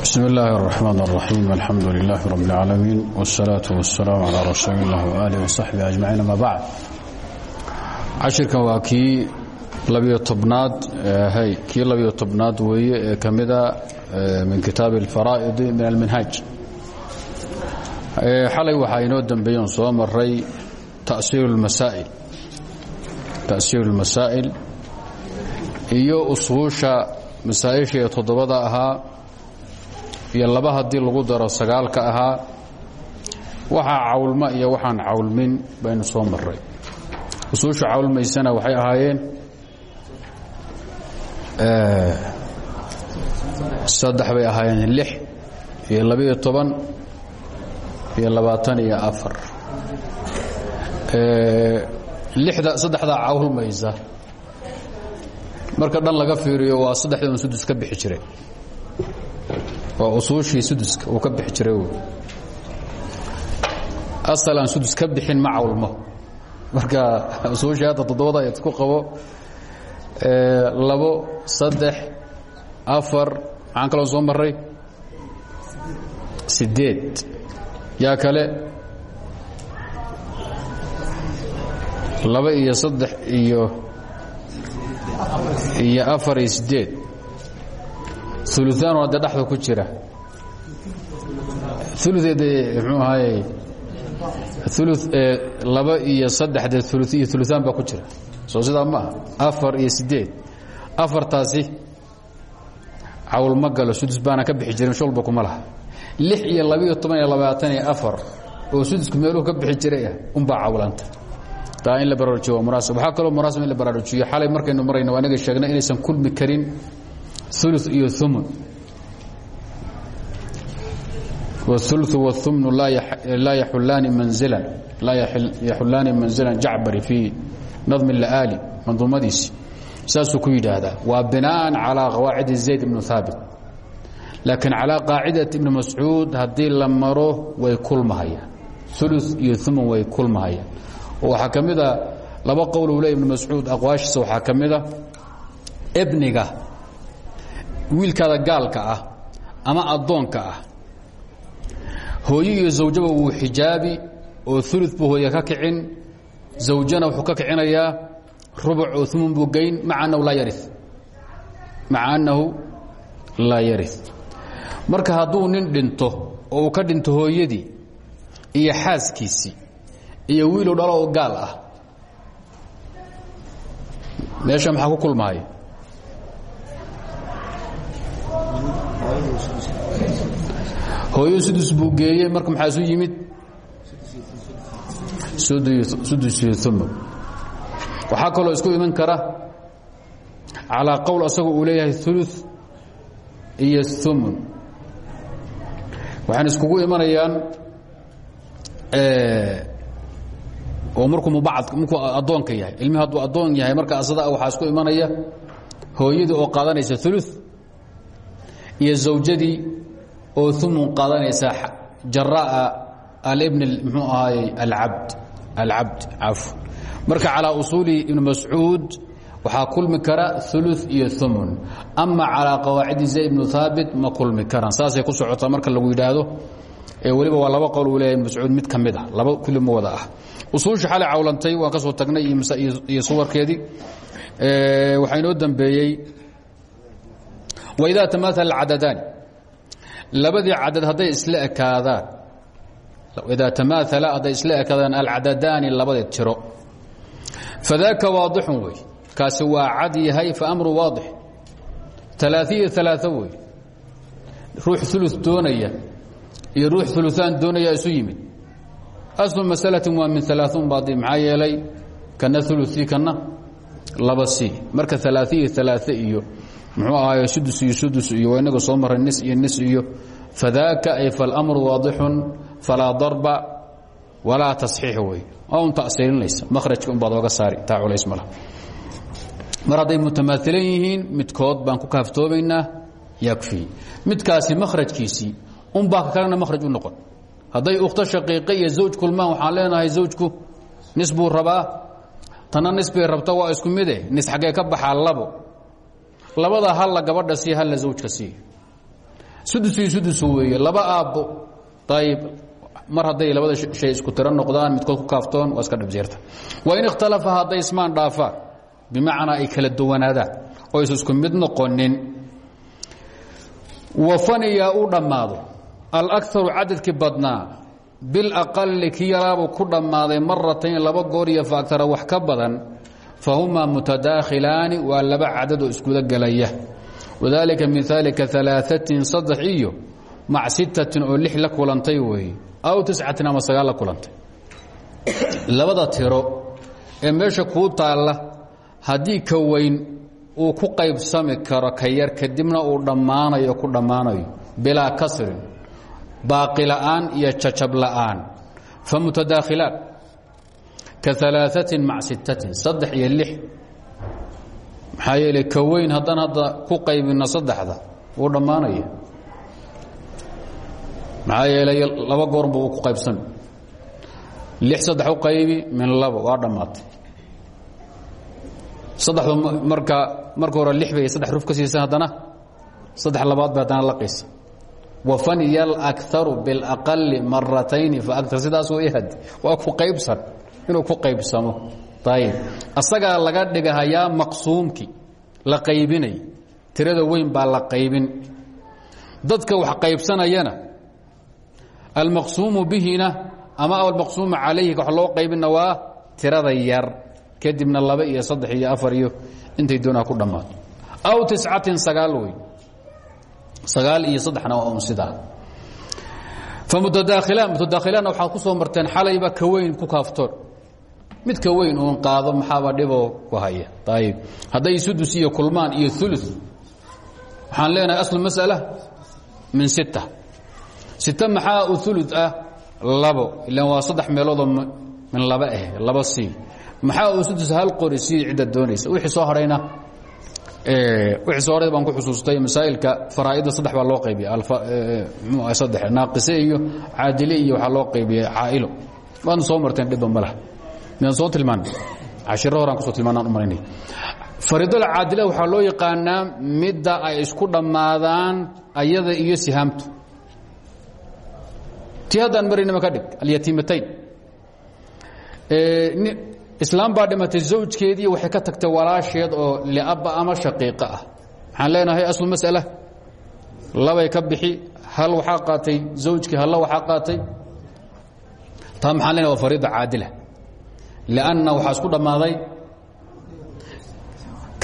bsm اllahi الرحmn الرaxيim alxamdu لlah rb اlcaalamiin wالsalaaة wالsalaam عalى rasuuli اllah وalih وصaxbi aجmaciin ama bacd cashirkan waa kii labiyo tobnaad hy kii labiyo tobnaad weeye ee ka mida min kitaabi اlfaraa'id min alminhaaj xalay waxaa inoo dembeeyen soo maray tasiir اlmasaa'il iyo usuusha masaa-isha ee toddobada ahaa iyo laba haddii lagu daro sagaalka ahaa waxaa cawlma iyo waxaan cawlmin baynu soo maray usuusha cawlmaysana waxay ahaayeen saddex bay ahaayeen lix iyo labiyo toban iyo labaatan iyo afar. Lixda saddexdaa cawlmaysa. Marka dhan laga fiiriyo waa saddexda un sudus ka bixi jiray waa usuushii suduska uu ka bixi jiray asal aan sudus ka bixin ma cawlmo. Marka usuushii hadda toddobada isku qabo labo saddex afar maxaan kaloo soo maray sideed yaa kale laba iyo saddex iyo iyo afar iyo sideed uluaan waa de dhexda ku jira ulueed mxuu ahaay ulu laba iyo saddexde ulu iyo uluaan baa ku jira. Soo sidaa ma ah afar iyo sideed afartaasi cawl ma galo sudus baana ka bixi jirin sholba kuma laha. Lix iyo labiiyo toban iyo labaatan iyo afar oo sudusku meeluhu ka bixi jiray ah unbaa cawlanta. Taa in la baraarujiyo munaasib waxaa kaloo munaasib in la baraarujiyo. Xalay markaynu marayno anaga sheegnay inaysan kulmi karin ulu iyo umun wاثuluث wاthumnu laa yaxulaani manzilan laa yaxulaani manzilan jacbari fii nadmi اla'aali manduumadiisi saasuu ku yidhaahdaa waa binaan calىa qawaacidi zayd ibnu haabit laakiin calىa qaacidati ibni mascuud haddii la maro way kulmahayaan ulu iyo umun way kulmahayaan oo waxaa ka mida laba qowl uu le ibn mascuud aqwaashiisa waxaa ka mida ebniga wiilkaada gaalka ah ama addoonka ah hooyo iyo zawjaba wuu xijaabi oo ulu buu hooye ka kicin zawjana wuxuu ka kicinayaa rubuc oo umun buu geyn maa annahu laa yari maca annahu laa yari marka hadduu nin dhinto oo uu ka dhinto hooyadii iyo xaaskiisii iyo wiilow dhalo oo gaal ah meesha maxaa ku kulmahaya hooyo sudus buu geeyey marka maxaa isu yimid? Sudus iyo umun waxaa kaloo isku iman kara calaa qowl asaga uu leeyahay ulu iyo umun waxaan iskugu imanayaan oo markuu mubacad markuu addoonka yahay ilmihi hadduu addoon yahay marka asada waxaa isku imanaya hooyadii oo qaadanaysa ulu iyo zawjadii oo umun qaadanaysa jaraa alibn mxuu ahaay alabd alcabd caf marka calaa usuuli ibni mascuud waxaa kulmi kara ulu iyo umun ama calaa qawaacidi zayd ibnu haabit ma kulmi karaan. Saasay ku socotaa marka lagu yidhaahdo weliba waa laba qowl uu leeyahay mascuud mid ka mid a laba kulli wada ah. Usuusha xalay cawlantay waan ka soo tagnay iyo suwarkeedii. Waxaa inoo dambeeyey waidaa tamaala cadadaani labadii cadad hadday isla ekaadaan idaa tamaala hadday isla ekaadaan alcadadaani labadii tiro. Fadaaka waadixun wey. Kaasi waa cad yahay faamru waadix. Alaaiyo alaa wey. Ruux ulu doonaya iyo ruux uluaan doonaya isu yimid. Aslu masalatin waa min alaaun baadi maxaa yeelay kana uluii kana laba c marka alaaiyo alaa iyo muxuu ahaay sudus iyo sudus iyo inaga soo maray nis iyo nis iyo fadaaka ay falamru waadixun falaa darba walaa tasxiix wey waa un tasiilinaysa mahrajka unbaad oga saari. Taa culays mala mar hadday mutamaahilan yihiin midkood baan ku kaaftoomaynaa yakfi. Midkaasi makhrajkiisii unbaa kalena makhraj u noqon. Hadday ukhto shaqiiqe iyo zawj kulmaan waxaan leenahay zawjku nis buu rabaa. Tanna nis bay rabta waa isku mide nis xaggee ka baxaa labo labada halla gabadha sii halla zawjka sii. Sudus iyo sudus weeye. Laba aabbo. Ayib mar hadday labada shay isku tiro noqdaan midkood ku kaaftoon waa iska dhibjeerta wain ikhtalafa hadday ismaan dhaafaan bimacnaa ay kala duwanaadaan oo is isku mid noqonin. Wafaniyaa u dhammaado. Alakaru cadadkii badnaa bilaqali kii yaraabuu ku dhammaaday maratayn laba goor iyo faagtara wax ka badan fahumaa mutadaakhilaani waa laba cadadoo iskuda gelaya wadaalika min aalika alaaثatin saddex iyo mac sittatin oo lix la kulantay weeye aw tiscatin ama sagaal la kulantay labada tiro ee meesha kuu taalla haddii ka weyn uu ku qaybsami karo ka yar kadibna uu dhammaanayo ku dhammaanayo bilaa kasrin baaqi la'aan iyo jajab la'aan fa mutadaakhilaan ka alaaثatin mac sittatin saddex iyo lix maxaa yeeley ka weyn haddaan hadda ku qaybinno saddexda wuu dhammaanaya maxaa yeelay laba goorba uu ku qaybsami lix saddex u qaybi min labo waa dhammaatay saddexdu marka marka hore lix bay saddex ruf ka siisa haddana saddex labaad bay haddana laqaysa wafaniya alakaru biاlaqali maratayni faakar sidaas way hadi waa ku qaybsan inuu ku qaybsamo. Ayib asagaa laga dhigahayaa maqsuumkii la qaybinay tirada weyn baa la qaybin. Dadka wax qaybsanayana almaqsuumu bihina ama almaqsuumu calayhi wax loo qaybina waa tirada yar kadibna laba iyo saddex iyo afar iyo intay doonaa ku dhammaato aw tiscatin sagaal wey sagaal iyo saddexna waa un sidaa. Famutadaakhilaan mutadaakhilaanna waxaad ku soo marteen xalayba ka weyn ku kaaftoon mid ka weyn uun qaado maxaaba dhiboo ku haya. Ayib hadday sudus iyo kulmaan iyo ulu waxaan leenahay aslu masala min sita sita maxaa u ulu ah? Labo. Ilan waa saddex meeloodoo min laba ah laba sii maxaa uu sudus hal qori sii cidda doonaysa? Wixii soo hadhayna wixii soo hadhay baan ku xusuustay masaa'ilka faraa'idda saddex baa loo qaybiya. Mxuu ah saddex naaqise iyo caadile iyo waxaa loo qaybiyay caa'ilo. Waadna soo marteen dhibba ma laha miyaan soo tilmaanay cashiro horaan ku soo tilmaanaan u malaynay fariidada caadila waxaa loo yaqaanaa midda ay isku dhammaadaan ayada iyo sihaamtu. Ti haddaan marinima ka dhig alyatiimatayn. Islaam baa dhimatay zawjkeedii waxay ka tagtay walaasheed oo liabba ama shaqiiqo ah. Waxaan leenahay aslu mas'ala. Labay ka bixi hal waxaa qaatay zawjkii halla waxaa qaatay. Taa maxaan leenahay waa fariida caadila lanna waxaa isku dhammaaday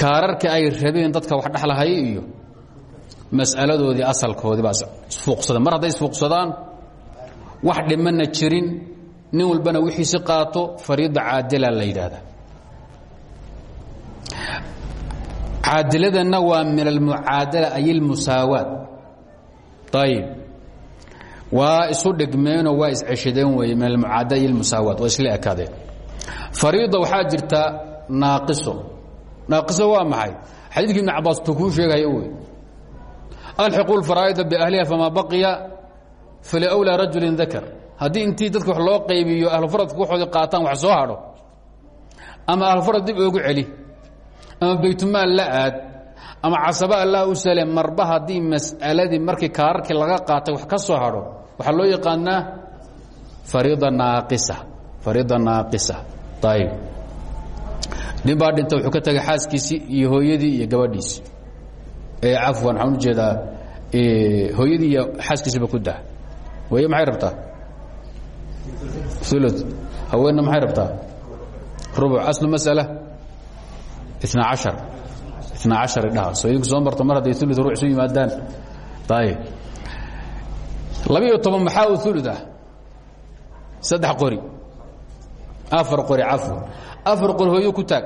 kaararkii ay rabeen dadka wax dhexlahaya iyo mas'aladoodii asalkoodii baa isfuuqsadeen mar hadday isfuuqsadaan wax dhimanna jirin nin walbana wixiisi qaato fariida caadila la yidhaahda caadiladanna waa min almucaadala ay اlmusaawaat ayib waa isu dhigmeenoo waa isceshadeen weeye min almucaadala ay اlmusaawaat waa isla ekaadeen fariida waxaa jirta naaqiso. Naaqiso waa maxay? Xadiidkii ibn cabaas tu kuu sheegayo wey alxiqu lfaraa'ida biahliha famaa baqiya faliwlaa rajulin dakar. Haddii intii dadka wax loo qaybiyo ahlufaradka waxoodii qaataan wax soo hadho ama ahlufarad dib oogu celi ama baytumaal la aad ama casaba allah u sale marba haddii mas'aladii markii kaararkii laga qaatay wax ka soo hadho waxaa loo yaqaanaa fariida naaqisa fariida naaqisa. Ayib nin baa dhinta wuxuu ka tegay xaaskiisii iyo hooyadii iyo gabadhiisii ee cafwan waxaan u jeedaa hooyadii iyo xaaskiisiiba ku dah hooye maxay rabtaa? Ulu haweenna maxay rabtaa? Rubuc aslu masala? Ina cashar. Ina cashar dhaha soo idinku soo marto mar hadday ulu ruux isu yimaadaan. Ayib labiiyo toban maxaa u ulu ah saddex qori afar qori cafwan afar qori hooyo ku taag.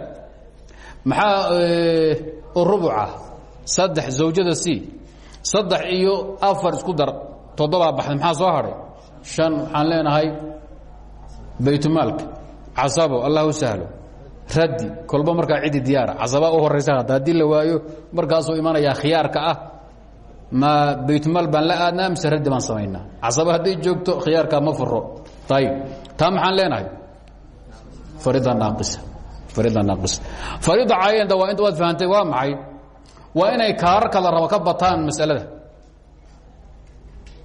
Maxaa rubuca saddex zawjada c. Saddex iyo afar isku dar. Toddobaa baxday. Maxaa soo hadhay shan. Waxaan leenahay baytmaalka casabo. Allah u sahlo. Raddi. Kolba markaa cidi diyaara casabaa u horaysa hadda haddii la waayo markaasuu imanayaa khiyaarka ah ma baytmaal baan la aadnaa mise raddi baan samaynaa? Casaba hadday joogto khiyaarkaa ma furo ayib taa maxaan leenahay farida naaqisa farida caayanda waa waad fahantay waa maxay? Waa inay kaararka la rabo ka bataan masalada.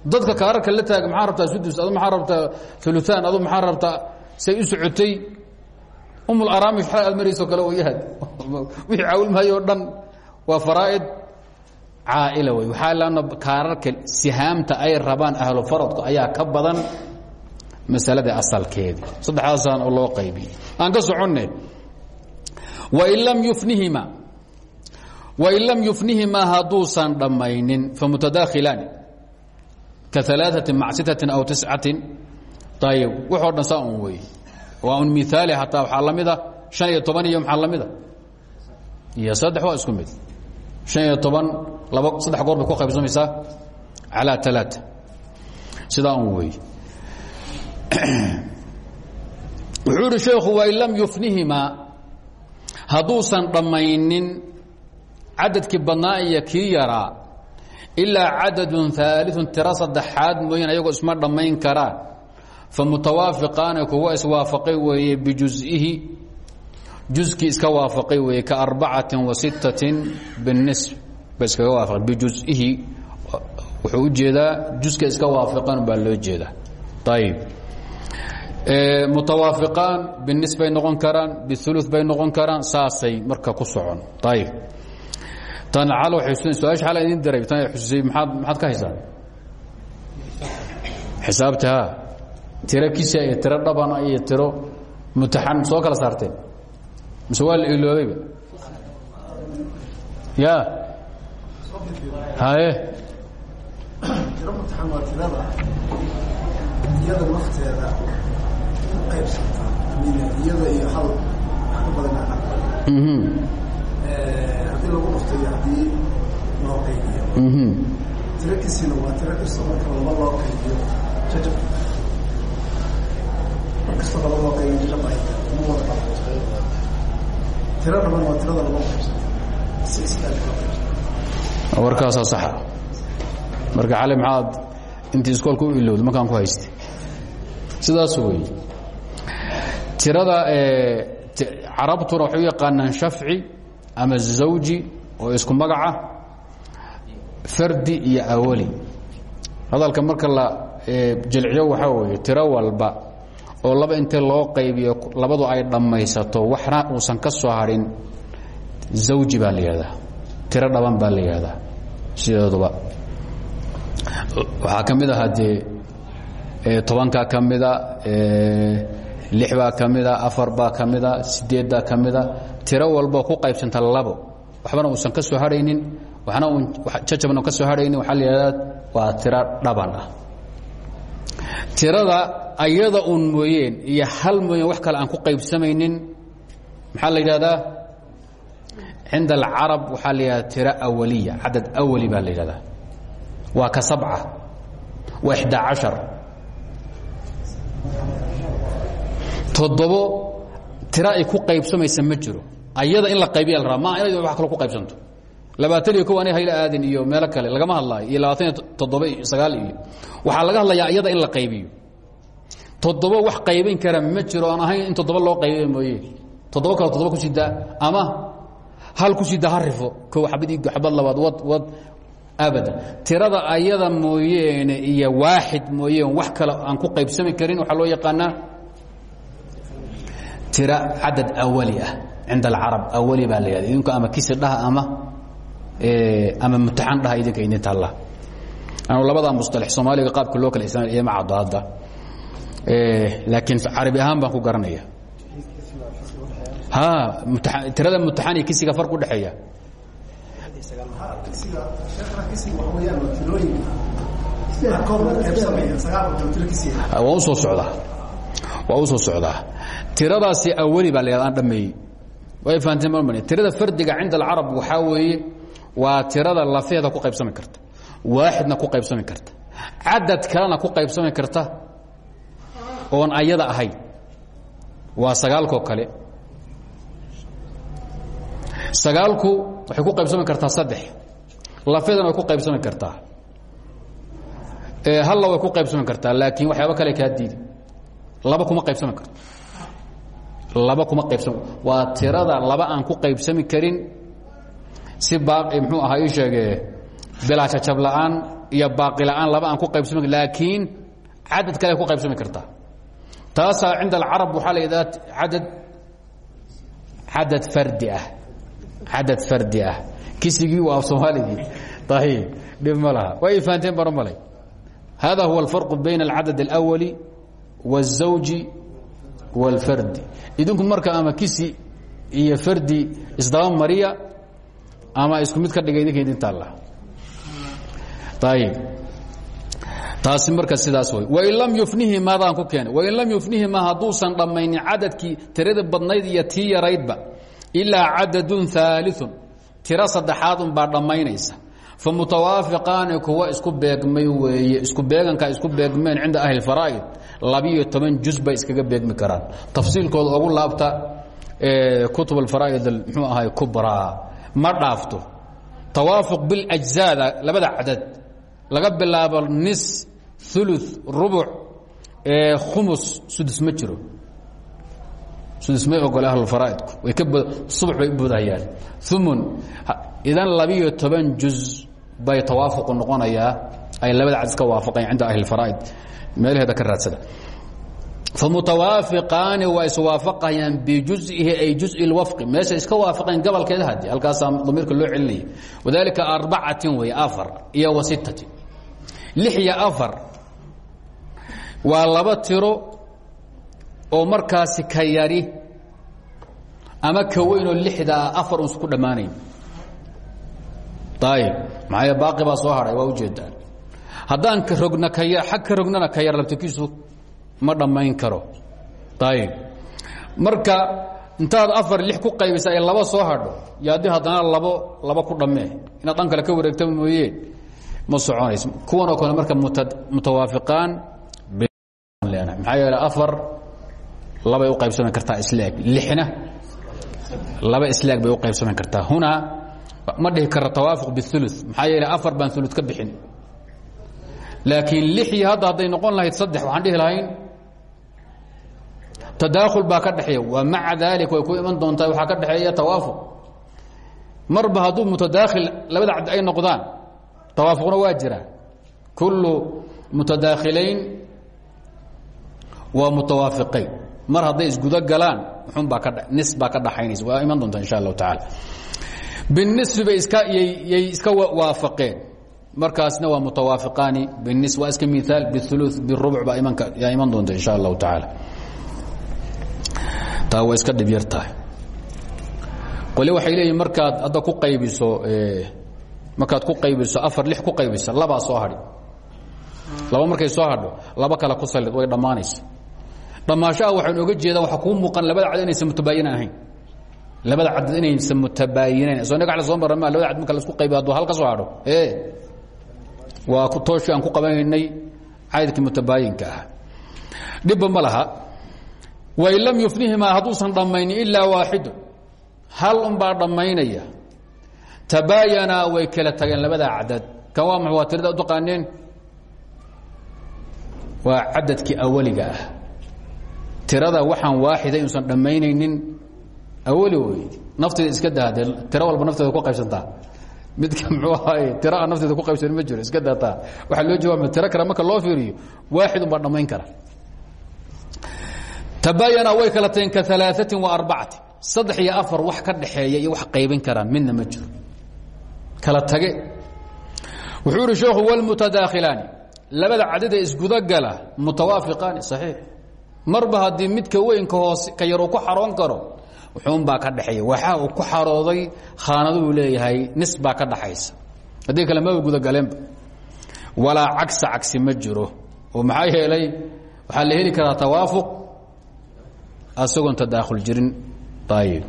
Dadka kaararka la taaga maxaa rabtaa sudus adu maxaa rabtaa uluaan adu maxaa rabtaa say u socotay? Umul araami aad marayso kale wayahad wixii caawilmahayo o dhan waa faraa'id caa'ila wey waxaa laana kaararka sihaamta ay rabaan ahlu faradku ayaa ka badan masalada asalkeedii saddexdaasaan oo loo qaybiyey aan ka soconne wain lam yufnihima wain lam yufnihimaa hadduusan dhammaynin famutadaakhilaani ka alaaثatin mac sitatin aw tiscatin ayib waxoo dhan saa un wey waa un miaali hataa waxaa la mida شhan iyo toban iyo maxaa la mida iyo saddex waa isku mid شhan iyo toban laba saddex goor bay ku qaybsamaysaa calى alaaث sidaa un wey wuxuu idhi sheekhu wain lam yufnihimaa hadduusan dhammaynin cadadkii badnaa iyo kii yaraa ilaa cadadun aaliun tiro saddexaad mooyeen ayagoo isma dhammayn karaan fa mutawaafiqaana kuwa iswaafaqay weeye bijuzihi. Juskii iska waafaqay weeye ka arbacatin wa sittatin binisb ba iskaga waafaqeen bijuzihi. Wuxuu u jeedaa juska iska waafiqan baa loo jeedaa. Ayib mutawaafiqaan binis bay noqon karaan biulu bay noqon karaan saasay marka ku socon. Ayib tan su'aasha xal idin diray tan xususay maaad maxaad ka haysaan xisaabta ha tiro kisa iyo tiro dhabana iyo tiro mutaxan soo kala saarteen. Mise waa la iloobayba ya. Haye qaybsanta iyada iyo hal wax ka badan haddii lagu dhufto iyo haddii loo qaybiyo tiro kisina waa tiro kasta marka laba loo qaybiyo jajab mar kasta laba loo qaybiyo jajab ay uma wada dhaqo tiro dhaban waa tirada laba qaybsanta si istaag loo qaybsanta warkaasaa saxa marka cali maxaad intii iskoolka u ilowda markaan ku haystay. Sidaas wey tirada carabtuna waxay u yaqaanaan shafci ama zawji oo isku magaca fardi iyo awali. Hadalka marka la jilciyo waxaa weeye tiro walba oo laba intee loo qaybiyo labadu ay dhammaysato waxna uusan ka soo hadhin zawji baa la yihahdaa tiro dhaban baa la yihahdaa sideeduba. Waxaa ka mid aha dee tobankaa ka mida lix baa ka mida afar baa ka mida sideed baa ka mida tiro walboo ku qaybsanta labo. Waxbana uusan ka soo hadhaynin waxna uun jajabna ka soo hadhaynin waxaa la yidhahdaa waa tiro dhaban ah. Tirada ayada uun mooyeen iyo hal mooyeen wax kale aan ku qaybsamaynin maxaa la yidhahdaa? Cinda alcarab waxaa la yidhahdaa tiro awaliya cadad awali baa la yidhahdaa. Waa ka sabca waa ixdaa cashar toddobo tiro ay ku qaybsamaysa ma jiro. Ayada in la qaybiya la ma inay wax kale ku qaybsanto. Labaatan iyo kow ani hayla aadin iyo meelo kale lagama hadlaayo. Iyo labaatan iyo toddoba iyo sagaal iyo waxaa laga hadlayaa iyada in la qaybiyo. Toddobo wax qaybin kara ma jiro aan ahayn in toddoba loo qaybiya mooye. Toddoba kale toddoba ku sidaa ama hal ku sidaa ha rifo kow xabad ig xabad labaad wad wad abada tirada ayada mooyeene iyo waaxid mooyeen wax kale aan ku qaybsami karin waxaa loo yaqaanaa tira cadad awali ah cinda alcarab awali baa la yahada idinku ama kisi dhaha ama ama mutaxan dhaha idinka idin taalla anu labadaa musطalax soomaaliga qaabka loo kala isticmaal iyo macaddo hadda laakiin carabi ahaan baan ku garanaya. Ha tirada mutaxan iyo kisiga farq udhexeeya waa tirooyinka qaarkood la qaybsamaya sagaal boqol tiro kisiga waa u soo socdaa. Waa u soo socdaa tiradaasi awali baa la yahada aan dhameeyey way fahanteen ma mani tirada fardiga cinda alcarab waxaa weeye waa tirada lafeeda ku qaybsami karta waaxidna ku qaybsami karta cadad kalena ku qaybsami karta oon ayada ahayn. Waa sagaalkoo kale. Sagaalku waxay ku qaybsami kartaa saddex. Lafeedana way ku qaybsami kartaa. Halla way ku qaybsami kartaa laakiin waxyaaba kale kaa diidi laba kuma qaybsami karto laba kuma qaybsam waa tirada laba aan ku qaybsami karin si baaqi muxuu ahaa ii sheegee bilaa cacab la'aan iyo baaqi la'aan laba aan ku qaybsami karin laakiin cadad kale ku qaybsami kartaa taasaa cinda alcarab waxaa la yidhaha cadad cadad fardi ah cadad fardi ah. Kisigii waa af soomaaligii ayib dhib ma laha. Waa i fahanteen bara malay hada huwa alfarqu bayna alcadad alawali wالzawji wاlfardi idinku marka ama kisi iyo fardi isdaba mariya ama isku mid ka dhiga idinka idintaa lah ayib taasi marka sidaas way wain lam yufnihi maadaan ku keenay wain lam yufnihi ma hadduusan dhammaynin cadadkii tirada badnayd iyo tii yaraydba ilaa cadadun ثaaliثun tiro saddexaad unbaa dhammaynaysa fa mutawaafiqaani kuwa isku beegmay weeye isku beeganka isku beegmeen cinda ahli faraa'id labiyo toban juz bay iskaga beegmi karaan. Tafsiilkooda ogu laabta kutub alfaraa'id mxuu ahay kubraa ma dhaafto. Tawaafuq biاljzaada labada cadad. Laga bilaabo nis ulu rubuc khumus sudus ma jiro. Sudus may ogole ahlulfaraa'idku way subax bay u boodahayaan umun idan labiyo toban juz bay tawaafuqu noqonayaa ay labada cadad ka waafaqeen cinda ahli اfaraa'id meelaheeda ka raadsada. Famutawaafiqaani waa iswaafaqayaan bijuzihi ay juzi اlwafqi meesha iska waafaqeen gobolkeeda hadi halkaasaa damiirka loo celinaya wadalika arbacatin wey afar iyo wa iyo afar waa laba tiro oo markaasi ka yari ama ka weynoo lixdaa afar uns ku dhammaanayn maxaa baaqi baa soo hadhay waa ujeedaan haddaan rogna ka xag ka rognana ka yar labtakiisu ma dhammayn karo ayib marka intaad afar lix ku qaybisa ay laba soo hadho haddii haddana labo laba ku dhammee inaad dhan kale ka wareegta mooye ma soconayso kuwan oo kale marka mutawaafiqaan maxaa yeele afar labay u qaybsami kartaa isleeg lixna laba isleeg bay u qaybsami kartaa hunaa ma dhihi kara tawaafuq biulu maxaa yeele afar baan ulu ka bixin. Laakiin lixii hadda hadday noqon lahayd saddex waxaan dhihi lahayn tadaakhul baa ka dhexeeya. Wa maca daalik way ku iman doontaa waxaa ka dhexeeya tawaafuq marba hadduu mutadaakhil labada cabdi ay noqdaan tawaafuqna waa jira kullu mutadaakhilayn waa mutawaafiqayn. Mar hadday isgudo galaan xun baa ka nis baa ka dhaxaynaysa waa iman doonta insha allahu tacaala binisfi bay iska waafaqeen markaasna waa mutawaafiqaani binis waa iska miaal biulu birubuc baa iman doonta insha allahu tacaala taa waa iska dhib yar tahay qole waxay leeyihiin markaad hadda ku qaybiso markaad ku qaybiso afar lix ku qaybiso labaa soo hadhi laba markay soo hadho laba kale ku salid way dhammaanaysa dhammaashaha waxaan oga jeedaa waxa kuu muuqan labada cadad inaysan mutabaayinan ahayn labada cadad inaysan mutabaayinayn soo nagax la soo marra ma labada cadad marka la isku qaybiyo hadduu hal ka soo hadho ee waa tooshii aan ku qabanaynay cadadkii mutabaayinka ah. Dhibba ma laha. Wain lam yufnihimaa hadduusan dhammaynin ilaa waaxidu hal unbaa dhammaynaya. Tabaayanaa way kala tageen labada cadad kan waa ma waa tirada u taqaaneen? Waa cadadkii awaliga ah. Tirada waxaan waaxida inuusan dhammaynaynin awali wey nafteeda iska daade tiro walba nafteeda ku qaybsantaa midka mxuu ahaay tiro aan nafteeda ku qaybsan ma jiro iska daataa waxaa loo jawaaba tiro kale marka loo fiiriyo waaxid un baa dhammayn kara tabaayana way kala tageen ka alaaثatin wa arbacati saddex iyo afar wax ka dhaxeeya iyo wax qaybin karaan midna ma jiro kala tage wuxuu ihi sheekhu wlmutadaakhilaani labada cadada isgudagala mutawaafiqaani saxiix marba haddii midka weynka hoose ka yar uu ku xaroon karo wuxuunbaa ka dhexeeya. Waxaa uu ku xarooday khaanaduu leeyahay nis baa ka dhaxaysa. Haddii kale maba gudagaleenba walaa cagsa cagsi ma jiro. Oo maxaa yeelay waxaa la heli karaa tawaafuq asagoon tadaakhul jirin. Ayib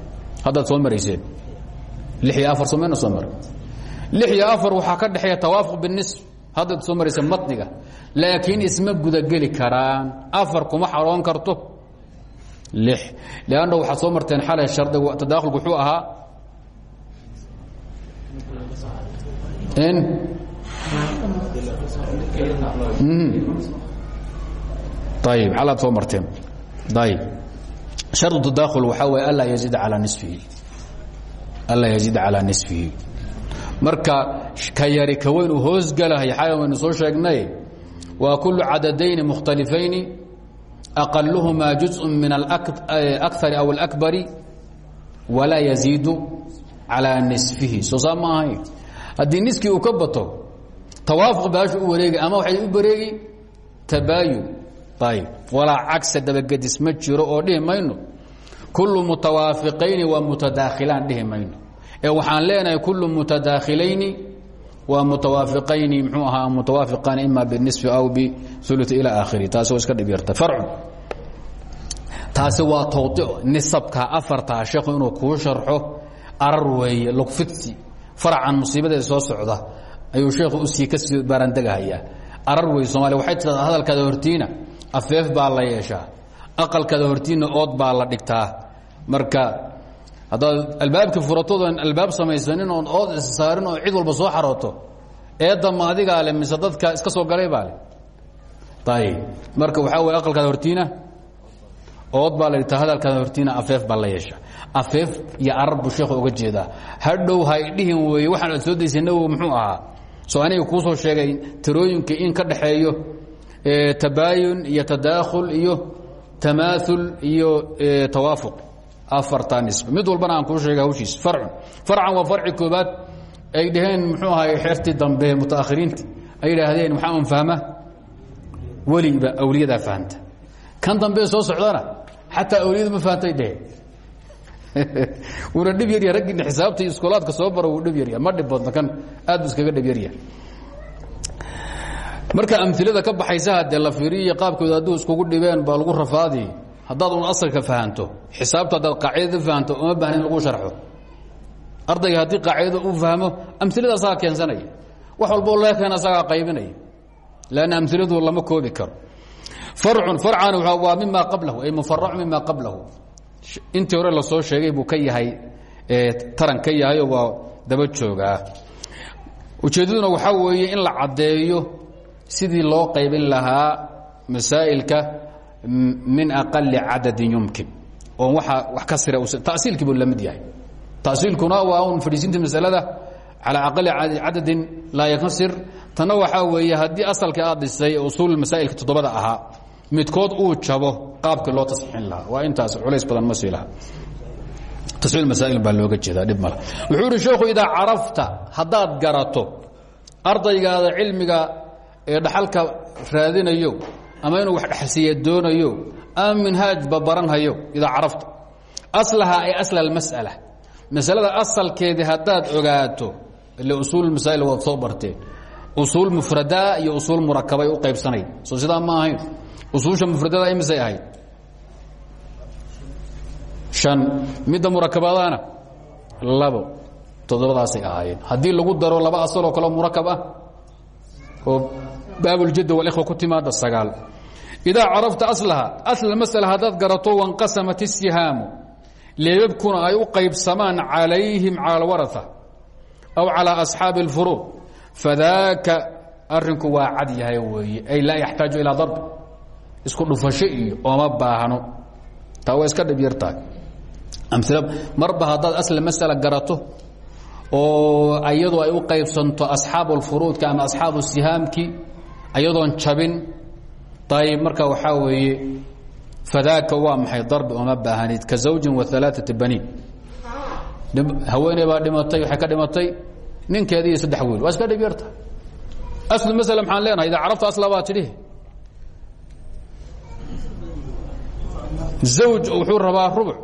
haddaad soo marayseen. Lix iyo afar somayna soo mara. Lix iyo afar waxaa ka dhexeeya tawaafuq binisf haddaad soo maraysa matniga. Laakiin isma gudageli karaan. Afar kuma xaroon karto leanna waxaad soo marteen xalay tadaakhulku wuxuu ahaa in ayib xalaad soo marteen. ayib shardu tadaakhul waxaa waye anlaa yaziida calaa nisfihi anlaa yaziida calaa nisfihi marka ka yari ka weyn uu hoosgalahay xaala waynu soo sheegnay waa kulu cadadayni mukhtalifayni aqaluhumaa juزء min اlأkari aw اlأkbari walaa yaziidu calىa nisfihi soo saa ma ahayn haddii niskii uu ka bato tawaafuq baashu u wareegi ama waxay u bareegi tabaayun ayb walaa cagsa dabagedis ma jiro oo dhihi mayno kullu mutawaafiqayni waa mutadaakhilaan dhihi mayno ee waxaan leenahay kullu mutadaakhilayni waa mutawaafiqayni mxuu ahaa mutawaafiqaani ima binisfi aw biulu ila aakhiri. Taasi waa iska dhib yarta. Arcu taasi waa tawdi nisabka afartaa sheekhu inuu kuu sharxo arar weeye lugfidsi faracan musiibadeeda soo socda ayuu sheekhu u sii ka sii barandegahayaa arar wey somalia waxay tidhahdaa hadalkaada hortiina afeef baa la yeeshaa. Aqalkaada hortiina ood baa la dhigtaa. Marka haddaad albaabkii furatoodan albaab samaysanin oon ood issaarin oo cid walba soo xarooto eedama adigaa le mise dadka iska soo galay baa le. Ayib marka waxaa wey aqalkaada hortiina ood baa la dhigtaa hadalkaada hortiina afeef baa la yeeshaa afeef iyo arar buu sheekhu oga jeedaa. Hadhow ha idhihin weeye waxaan aad soo daysay nawowi muxuu ahaa? Soo aniga kuu soo sheegay tirooyinka in ka dhaxeeyo tabaayun iyo tadaakhul iyo tamaaul iyo tawaafuq afartaa nisb mid walbana aan kuu sheega hawshiis farcun. Farcan waa farci koobaad ay dhaheen muxuu ahay xeertii dambe mutaakhiriinti ay idhaahdeen maxaa un fahma weliba awliyadaa fahanta kan dambe soo socdana xataa awliyadu ma fahantay dheheen wuuna dhib yarya raggiina xisaabta iyo iskoolaadka soo baro wuu dhib yarya ma dhib badno kan aad bu iskaga dhib yarya marka amilada ka baxaysa hadee la fiiriyo qaabkooda hadduu iskugu dhibeen baa lagu rafaadi haddaad un asalka fahanto xisaabta haddaad qaacidada fahanto uma baahna in lagu sharxo. Ardayga haddii qaacidada uu fahmo amilada asagaa keensanaya. Wax walboo laga keena asagaa qaybinaya. Lanna amiladu lama koobi karo. Farcun farcan waa mima qablahu ay mufaracu mima qablahu. Intii hore la soo sheegay buu ka yahay taran ka yahay oo waa daba joogaa. Ujeeddaduna waxaa weeye in la caddeeyo sidii loo qaybin lahaa masaa'ilka min aqali cadadin yumkin. Oon waa wax ka sira tasiilkii buu la mid yahay. Tasiilkuna waa un fadhiisinta masalada calaa aqali cadadin laa yakasir tanna waxaa weeye haddii asalka aad dhisay usuul masaa'ilka toddobada ahaa midkood uu jabo qaabkii loo tasxiin lahaa. Waa intaas culays badan ma sii laha tasxiil masaa'il baa looga jeedaa dhib male wuxuu ihi sheekhu idaa carafta haddaad garato ardaygaada cilmiga ee dhaxalka raadinayo ama inuu wax dhexsiiya doonayo ama minhaajba baranhayo idaa carafta. Aslaha ay asla almas'ala masalada asalkeedii haddaad ogaato ile usuul masaa'il waad soo barteen. Usuul mufradaa iyo usuul murakabay u qaybsanayd. Soo sidaa ma ahayn. Usuusha mufradada imisay ahayd? An midda murakabadana labo. Toddobadaasay ahaayeen. Haddii lagu daro laba asaloo kaleo murakab ah oo baabuljadda walikhwa ku timaada sagaal. Idaa carafta aslaha asl masala haddaad garato wanqasamat isihaamu leebabkuna ay u qaybsamaan calayhim cala alwaraa aw calaa asxaabi اlfuruud fadaaka arinku waa cad yahay weeye ay laa yaxtaaju ilaa darb isku dhufasho iyo ooma baahno. Taa waa iska dhib yartahay. Marba haddaad asla masala garato oo ayadu ay u qaybsanto asxaabu اlfuruudka ama asxaabu sihaamki ayadoon jabin ayb marka waxaa weeye fadaaka waa maxay darbi ooma baahanid ka zawjin wa alaaثati baniin. Haweeney baa dhimatay waxay ka dhimatay ninkeedi iyo saddex wiil. Waa iska dhib yartahay aslu masala maxaan leenahay idaa carabta asla baa tidhi. Zawj wuxuu rabaa rubuc.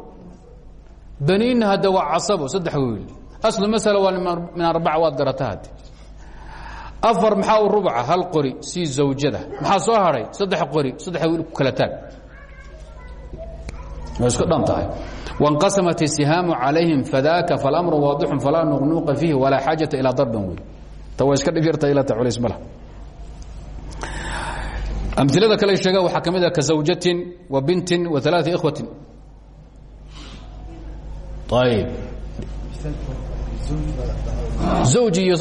Baniinna hadda waa casabo saddex wiil. Aslu masala waa min arbaca waad garata hadde afar maxaa u rubuca hal qori sii zawjada? Maxaa soo hadhay saddex qori saddex wiil ku kala taag way isku dhan tahay. Wanqasamat isihaamu calayhim fadaaka falamru waadixun falaa nuqnuuqa fiihi walaa xaajata ilaa darbin wey ta iska dhib yarta ilaa ta culays ma lah amilada kale sheega waxaa ka mid a ka zawjatin wa bintin wa alaai ikhwatin. Ayb zawj iyo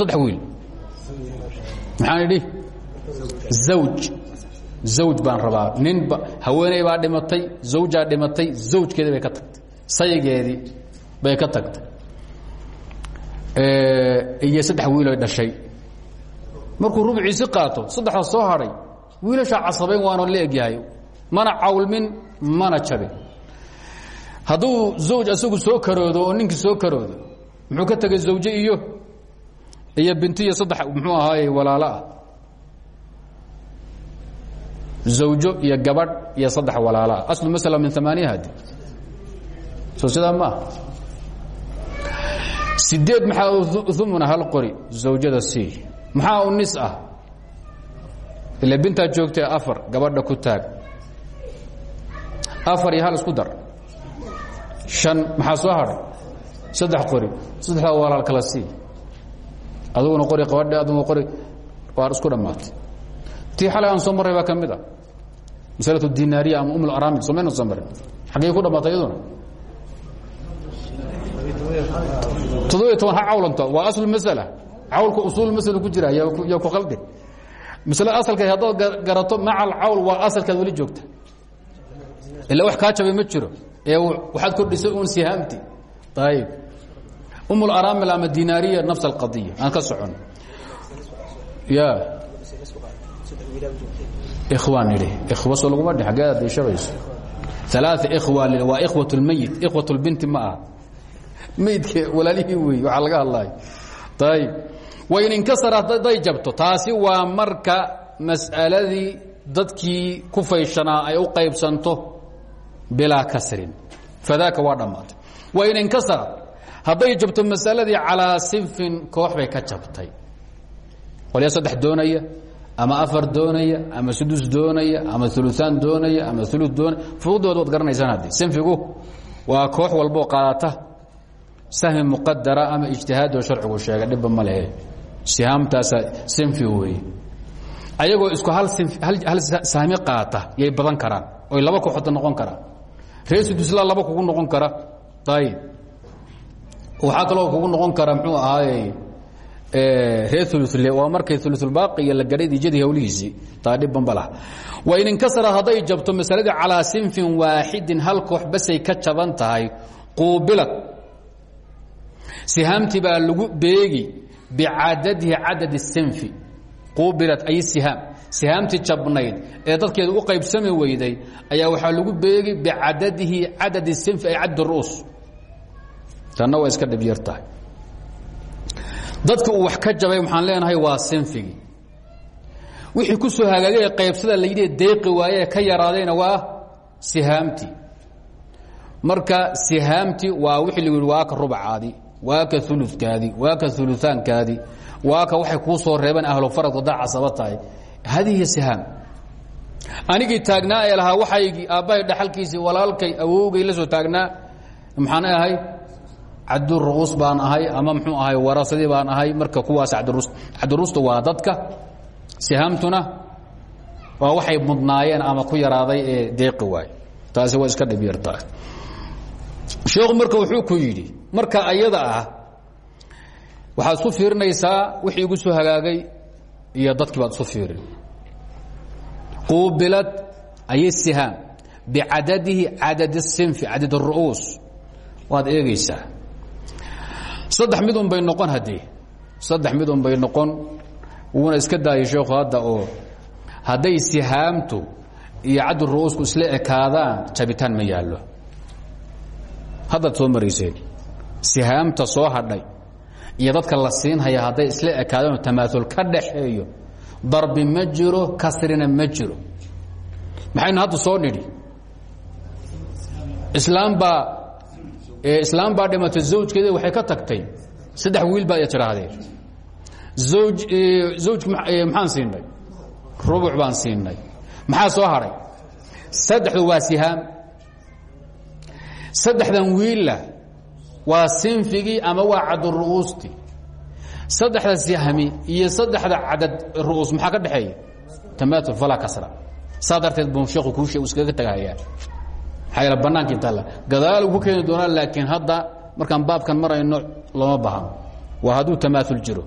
maxaan idhi zawj. Zawj baan rabaa. Nin haweeney baa dhimatay zawjaa dhimatay zawjkeedii bay ka tagtay. Saygeedii bay ka tagtay. Iyo saddex wiiloy dhashay. Markuu rubciisi qaato saddexda soo hadhay wiilashaa casabayn waana la egyahay. Mana cawlmin mana jabin. Hadduu zawj asagu soo karoodo oo ninkii soo karoodo muxuu ka tegay zawje iyo iyo binti iyo saddex muxuu ahaaye walaalo ah. Zawjo iyo gabadh iyo saddex walaalo ah. Aslu masala min amaaniya hadi soo sidaa maaha sideed maxaa umuna hal qori zawjada c? Maxaa u nis ah? Ila bintaa joogtay afar gabadha ku taag. Afar iyo hal isku dar. Shan maxaa soo hadhay saddex qori. Saddexdaa walaal kala sii aduguna qori qabadhe aduguna qori waa isku dhammaatay. Tii xalay aan soo marray baa ka mid ah. Masalatu dinaariya ama um aramid somayna soo marin. Xaggey ku dhammaatay iyaduna toddobiyo toban ha cawlanto. Waa aslu masala. Cawlka usuul masala ku jira yaa ku qaldi. Masle asalka haddaad garato maca alcawl waa asalkaad weli joogta. Ila wax kaa jabay ma jiro. Ee waxaad kordhisay un sihaamti ayib um اaramil ama dinaariya nafs اlqadiya aan ka socon ya ikhwaan idhi ikhwa soo laguma dhi xaggeed adishabayso alaaثa ikhwa waa ikhwaة اlmeyit ikhwaة اlbinti ma aha meydka walaalihii wey waxaa laga hadlayo ayib wain inkasara hadday jabto taasi waa marka mas'aladii dadkii ku fayshanaa ay u qaybsanto bilaa kasrin fadaaka waa dhammaatay wain inkasara hadday jabto masaladii calaa sinfin koox bay ka jabtay. Qolya saddex doonaya ama afar doonaya ama sudus doonaya ama uluaan doonaya ama ulu doonaya fuudooda waad garanaysaan haddi sinfigu waa koox walboo qaadata sahmi muqadara ama ijtihaadoo sharcigu sheegay dhibba ma lehe. Sihaamtaasa sinfi weeye. Ayagoo isku hal hal sahmi qaata yay badan karaan oy laba kooxood noqon karaan. Reer sudusla laba kugu noqon kara. Ayib waxaa kaloo kugu noqon kara mxuu ahaaye reer ulule waa markay uluulbaaqi iyo la gadhay dijadii hawlihiisii taa dhibban ba lah wain inkasara hadday jabto masaladii calaa sinfin waaxidin hal koox basay ka jaban tahay quubilad sihaamtii baa lagu beegi bicadadihi cadad sinfi. Quubilad ay sihaam. Sihaamtii jabnayd ee dadkeeda u qaybsami weyday ayaa waxaa lagu beegi bicadadihi cadad sinfi ay cadad ru'us tanna waa iska dhibyar tahay. Dadka uu wax ka jabay waxaan leenahay waa sinfigii wixii ku soo hagaagay qaybsada layidhi deeqi waaye ka yaraadayna waa sihaamtii marka sihaamtii waa wixii lagu yidhi waa ka rubacaadii waa ka ulukaadii waa ka uluaankaadii waa ka waxay kuu soo reebeen ahlu faradka daa casaba tahay. Hadihi sihaam. Anigii taagnaa ee lahaa waxaygii aabbahay dhaxalkiisii walaalkay awowgay la soo taagnaa maxaan ahay cabduruus baan ahay ama mxuu ahay warasadii baan ahay marka kuwaas cabduruusta waa dadka sihaamtuna waa waxay mudnaayeen ama ku yaraaday ee deeqi waay taasi waa iska dhibyartaa sheekhu marka wuxuu ku yidhi marka ayada ah waxaad isku fiirinaysaa wixii igu soo hagaagay iyo dadkii baad isu fiirin quubilad ay sihaam bicadadihi cadad الsinfi cadad الru'uus waad eegaysaa saddex mid un bay noqon haddee saddex mid un bay noqon. Wuuna iska daayay sheekhu hadda oo hadday sihaamtu iyo caddu ru'uusku isla ekaadaan jabitaan ma yaallo. Haddaad soo marayseen sihaamta soo hadhay iyo dadka la siinhaya hadday isla ekaadaanoo tamaaul ka dhaxeeyo darbi ma jiro kasrina ma jiro. Maxaynu hadda soo nidhi islaam baa islaam baa dhimatay zawjkeeda waxay ka tagtay. Saddex wiil baa tidhaahdeen awj zawjki maxaan siinay? Rubuc baan siinay. Maxaa soo hadhay saddexdu waa sihaam saddexdan wiilla waa sinfigii ama waa cadru'uusti saddexda sihmi iyo saddexda cadad ru'uus maxaa ka dhexeeya tamaatul falaa kasra. Saa darteed buu sheekhu kuu she iskaga tagahayaa maxaa yaele bannaanka intaala gadaal ku keeni doonaa laakiin hadda markaan baabkan marayno looma baahno. Waa hadduu tamaaul jiro.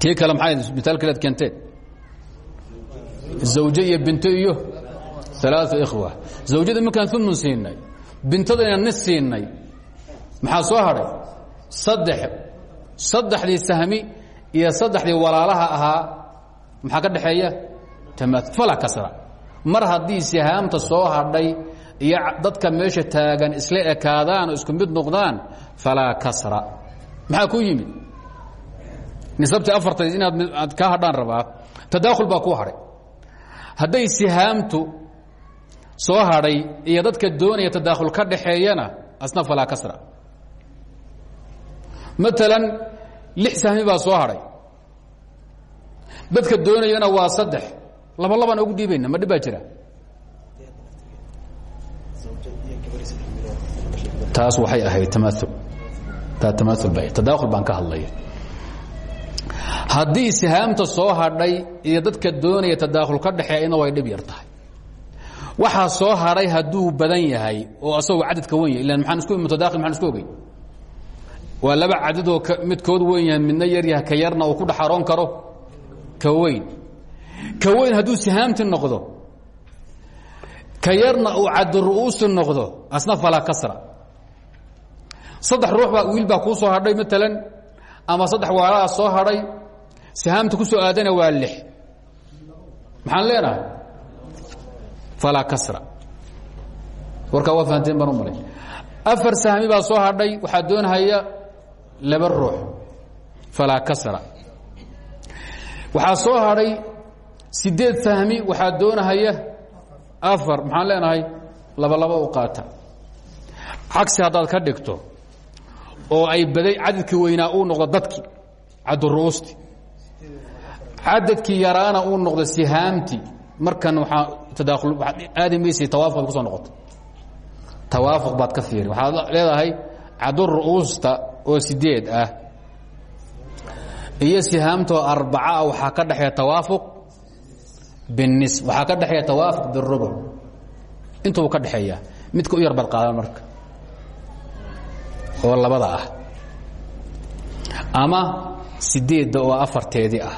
Tii kale maxaa mitaal kalead keenteen zawje iyo binto iyo alaau ikhwa. Zawjada markaan umun siinay bintadayna nis siinay maxaa soo hadhay? Saddex saddexdii sahmi iyo saddexdii walaalaha ahaa maxaa ka dhexeeya tamaul falaa kasra. Mar haddii sihaamta soo hadhay iyo dadka meesha taagan isla ekaadaan isku mid noqdaan falaa kasra. Maxaa ku yimid? Nisabtii afartayd inaad aad kaa hadhaan rabaa tadaakhul baa kuu hadhay hadday sihaamtu soo hadhay iyo dadka doonaya tadaakhul ka dhaxeeyana asna falaa kasra. Maalan lix sahmi baa soo hadhay dadka doonayana waa saddex. Laba labaan ugu dhiibayna ma dhib baa taas waxay ahayd tamaul taa tamaul ba tadaakhul baan ka hadlaya haddii sihaamta soo hadhay iyo dadka doonaya tadaakhul ka dhexeeyana way dhib yar tahay. Waxaa soo hadhay hadduu badan yahay oo asagoo cadadka wen yahy ilan maaan isku mutadakhil maxaan isku ogey waa laba cadadoo midkood weyn yahay midna yar yahay ka yarna uu ku dhexaroon karo ka weyn. Ka weyn hadduu sihaamti noqdo ka yarna uu cadru'uusi noqdo asna falaa kasra saddex ruux baa wiil baa kuu soo hadhay maalan ama saddex waalaha soo hadhay. Sihaamta ku soo aadana waa lix. Maxaan leenahay falaa kasra. Warkaa waa fahanteen baan u malay. Afar sahmi baa soo hadhay waxaa doonhaya laba ruux. Falaa kasra. Waxaa soo hadhay sideed sahmi waxaa doonahaya afar. Maxaan leenahay? Laba laba u qaata. Cagsi haddaad ka dhigto oo ay baday cadadkii weynaa uu noqdo dadkii cadduruusti cadadkii yaraana uu noqdo sihaamtii markan waaa tadaaul aadi maysa tawaafuq ad ku soo noqoto tawaafuq baad ka fiiri. Waxaad leedahay cadduru'uusta oo sideed ah. Iyo sihaamtoo arbacaa waxaa ka dhexeeya tawaafuq binis waxaa ka dhexeeya tawaafuq birubuc intuu ka dhexeeya midka u yar bad qaadan marka oo labada ah. Ama sideedda oo afarteedii ah.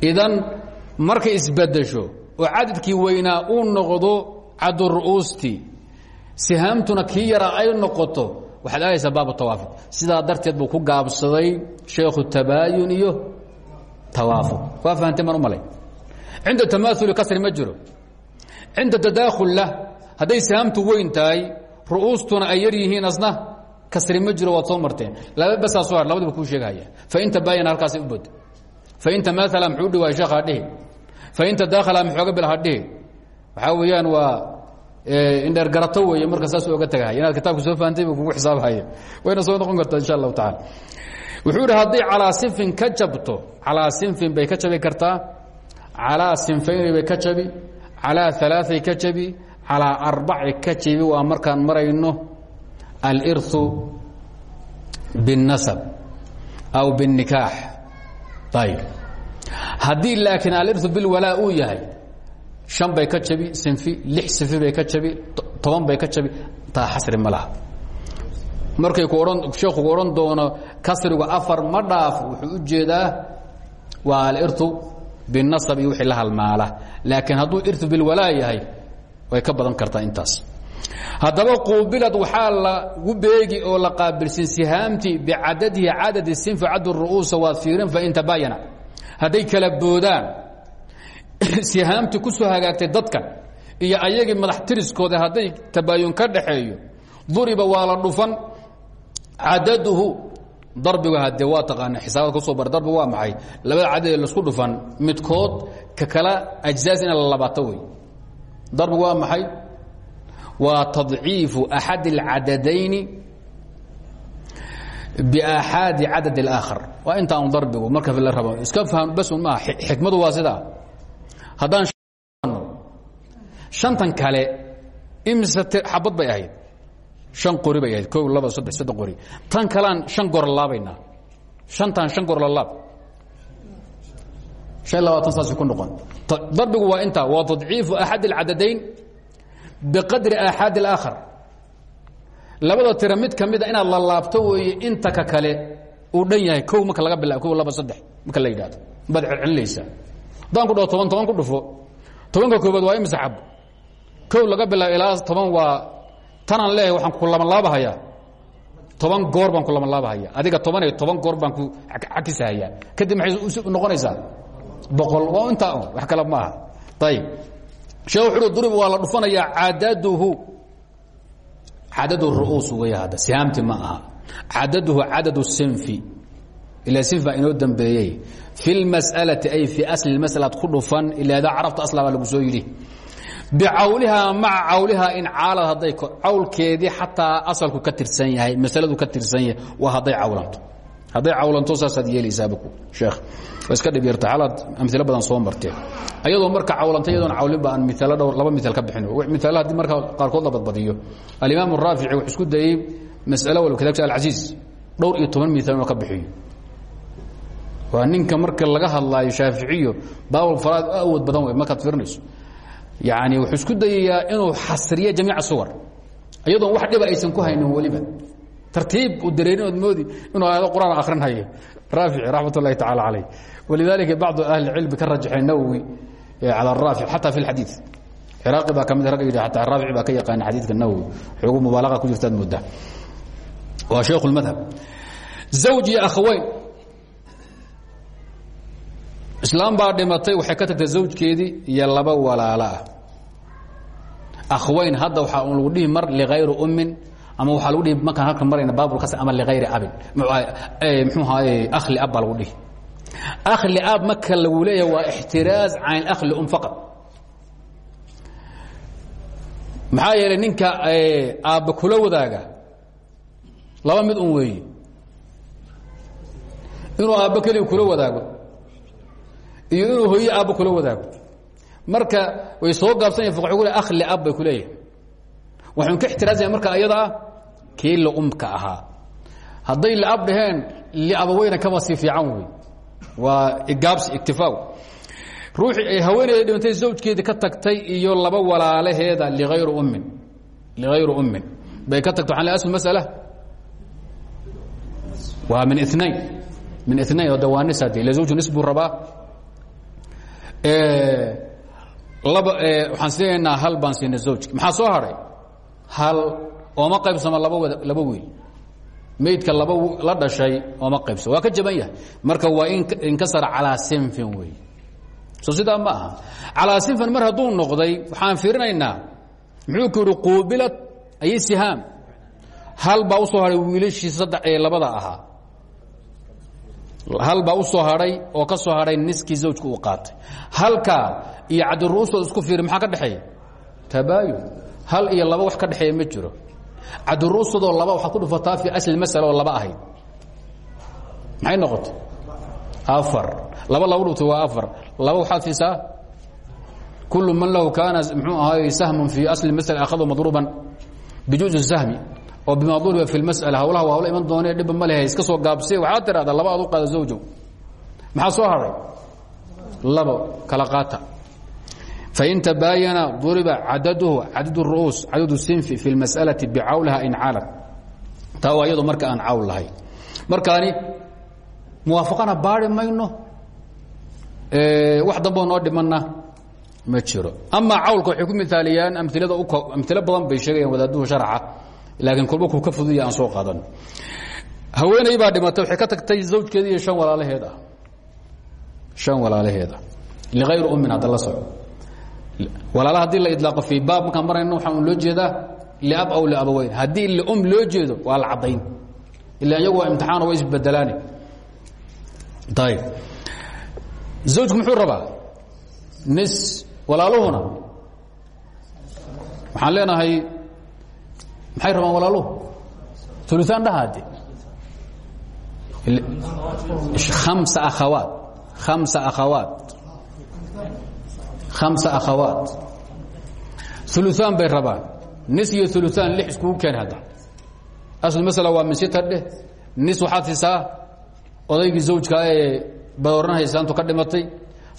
Idan markay isbedesho oo cadadkii weynaa uu noqdo cadduru'uustii sihaamtuna kii yaraa ay noqoto waxaad aadaysaa baabu tawaafuq sidaa darteed buu ku gaabsaday sheekhu tabaayun iyo tawaafuq waa fahamtee malay? Cinda tamaauli kasri ma jiro. Cinda tadaakhulna hadday sihaamtu weyn tahay asna kasri ma jiro waad soo marteen. Laba basaa soo har labadiba kuu sheegahaya fain tabaayana halkaasay u boda fain tamaala muxuu dhiwaay sheekh hadhihi fain tadaakhala maxooga bil hadhihi waxaa weeyaan waa indheer garato weeye marka saas oga tagahay inaad kitaabka soo fahantay buu kugu xisaabhaya wayna soo noqon kartaa insha allahu taala wuxuu idhi hadday calaa sinfin ka jabto calaa sinfin bay ka jabi kartaa. Calaa sinfayni bay ka jabi. Calaa alaaay ka jabi. Calaa arbaci ka jabi waa markaan marayno alru bاnasab aw bاnikaax ayb haddii laakiin alru bilwalaa uu yahay an bay ka abi sinfi lix sinfi bay ka abi toban bay ka abi taa xasri ku ohan doono kasrigu afar ma wuxuu u jeedaa waa alru binasab iyo wixii la halmaala laakiin hadduu iru bilwalaa yahay way ka badan kartaa intaas haddaba quubilad waxaa lagu beegi oo la qaabilsin sihaamtii bicadadihi cadadi sinfi cad ru'uusa waad fiirin fain tabaayana. Hadday kala boodaan sihaamtii ku soo hagaagtay dadkan iyo ayagii madax tiriskooda hadday tabaayun ka dhaxeeyo duriba waa la dhufan cadaduhu darbiga hadee waa taqaana xisaabad ku soo bar darbigu waa maxay? Labada cadad ee la isku dhufan midkood ka kala ajzaas ina la labaato wey maxay waa تضciifu أxad الcadadayni بأxaadi cadad الآkhر waa inta un darbigu marka la rabo iska faham bas un maaha xikmadu waa sidaa haddaan شhantan kale imise xabad bay ahayd شhan qori bay ahayd o laba saddex saddex qori tan kalean شhan gor laabaynaa شhantan شhan gor la laab شhan labaatan saas ku noqon darbigu waa inta waa تضciifu أxad الcadadayn biqadri aaxaadi اlaakhar labada tira mid ka mida inaad la laabto weeye inta ka kale uu dhan yahay kow marka laga bila kow laba saddex marka la yidhahdo baad celcelinaysaa haddaan ku dhaho toban toban ku dhufo. Tobanka koobaad waa imisa xab. Kow laga bilaabo ilaa toban waa tanaan leeyahay waxaan ku laban laabahayaa toban goor baan ku labanlaabahaya adiga toban iyo toban goor baan ku cakisahayaa. Kadib maxay noqonaysaa? Boqol. Waa intaa wax kale ma aha. Ayib sheekh durib waa la dhufanayaa cadaduhu cadadu ru'uus weya hadda sihaamti ma aha. Cadaduhu cadad sinfi. Ila sinf baa inoo dambeeyey. Fi ay fii asli اmas'alaad ku dhufan. Ilaada carabta asla baa lagu soo yidhi. Bicawlihaa maca cawlihaa in caalad hadday cawlkeedii xataa asalku ka tirsan yahay masaladu ka tirsan yahay waa hadday cawlanto hadday cawlanto saasaad yeelaysaaba sheekh. Iska dhib yarta. Xalaad amilo badan soo martee. Ayadoo marka cawlanta iyadoon cawlinba aan miaalo dhowr laba miaal ka bixin. Miaal haddii marka qaarkood la badbadiyo. Alimaam raafici wuxuu isku dayey mas'alo walba kitaabka alcasiiz dhowr iyo toban miaal inuu ka bixiyo. Waa ninka marka laga hadlaayo shaaficiyo baabul faraad awood badan wey markaad firinayso yani wuxuu isku dayayaa inuu xasriyo jamiica suwar. Iyadoon wax dhiba aysan ku haynin weliba tartiib u dareerin ood moodi inuu aayado quraan akhrinhayo. Raafici raxmat ullahi tacaala calayh. Walidaalika bacdu ahli cilmi ka rajaxay nawowi cala raafic xata fi lxadiid ciraaqi baa ka mid ragga yidhi ataa raafici baa ka yaqaana xadiidka nawowi xoogu mubaalaqa ku jirtaad moodaa waa sheekhu lmadhab zawj iyo akhaweyn islaam baa dhimatay waxay ka tagtay zawjkeedii iyo laba walaalo ah. Akhweyn hadda waxaa lagu dhihi mar ligayri ummin ama waxaa lagu dhihi markaan halkan marayna baabulkas ama ligayri abin. Muxuu ahaaye akhli ab baa lagu dhihi. Akhli ab marka lagu leeyahay waa ixtiraaz can akhli um faqad maxaa yeelay ninka aabba kula wadaaga laba mid un weeye inuu aabbo keliga kula wadaago iyo inuu hooye aabbo kula wadaago. Marka way soo gaabsanya fuq le akhli ab bay ku leeyahay waxaan ka ixtiraazaya marka ayada ah kii liumka ahaa. Hadday liab dhaheen liabaweyna kaba sii fiican wey waa gaabsi iktifaa ruuxii ay haweeneyda dhimantay zawjkeedii ka tagtay iyo laba walaalaheeda liayri ummin. Ligayri ummin. Bay ka tagtay waxaan le asl masala? Waa min inain min inain oo dawaanisade ila zawju nis buu rabaa laba waxaan siinaynaa hal baan siinay zawjki maxaa soo hadhay hal ooma qaybsamo laba laba wiil. Maydka laba la dhashay ooma qaybsamo waa ka jaban yahay. Marka waa in inkasara calaa sinfin wey. Soo sidaa ma aha. Calaa sinfin mar hadduu noqday waxaan fiirinaynaa. Muxuu ku yidhi quubilad ay sihaam hal baa u soo hadhay wiilashii saddex ee labada ahaa hal baa u soo hadhay oo ka soo hadhay niskii zawjka uu qaatay. Halkaa iyo cadiruustood isku fiiri maxaa ka dhexeeya? Tabaayun hal iyo laba wax ka dhexeeya ma jiro cadiruustadoo laba waxaad ku dhufataa fi asli masala oo laba ahayd. Maxay noqotay? Afar. Laba lagu dhufto waa afar. Laba waxaad siisaa kullu man lahu kaana mxuu ahaay sahmun fi asli masala akhadu madruuban bijuzi sahmi. Oo bima duriba fi lmasala hawlaha waa hawla iman doonee dhibba ma lehe iska soo gaabse waxaad tidhahdaa laba ad u qaada zawjow. Maxaa soo hadhay labo kala qaata fain tabaayana duriba cadaduhu cadad ru'uus cadad sinfi fi اlmas'alaةi bicawliha in calad taa waa iyado marka aan cawl lahay markaani muwaafaqana baari mayno wax damboo noo dhimanna ma jiro amaa cawlka waxay ku mithaaliyaan amilada amilo badan bay sheegayaan wadaaduhu sharca laakiin kulba ku ka fuduya aan soo qaadan haweeney baa dhimatay waxay ka tagtay zawjkeeda iyo an walaalaheed ah an walaalaheed ah liayri ummin hadda la soco walaala haddii la idlaaqo fii baab markaan marayno waxaa un loo jeedaa liab aw liabaweyn haddii lium loo jeedo waa la caddayn. Ila iyagu waa imtixaano way isbedelaane ayb zawjku muxuu rabaa? Nis walaaluhuna? Waxaan leenahay maxay rabaan walaaluhu? Uluaan dhahaade amsa akhawaat. Amsa akhawaat amsa akhawaat uluaan bay rabaan nis iyo uluaan lix iskugu keen hadda asl masala waa min sita dheh nis waxaad siisaa odaygii zawjka ee badooranaha islaantu ka dhimatay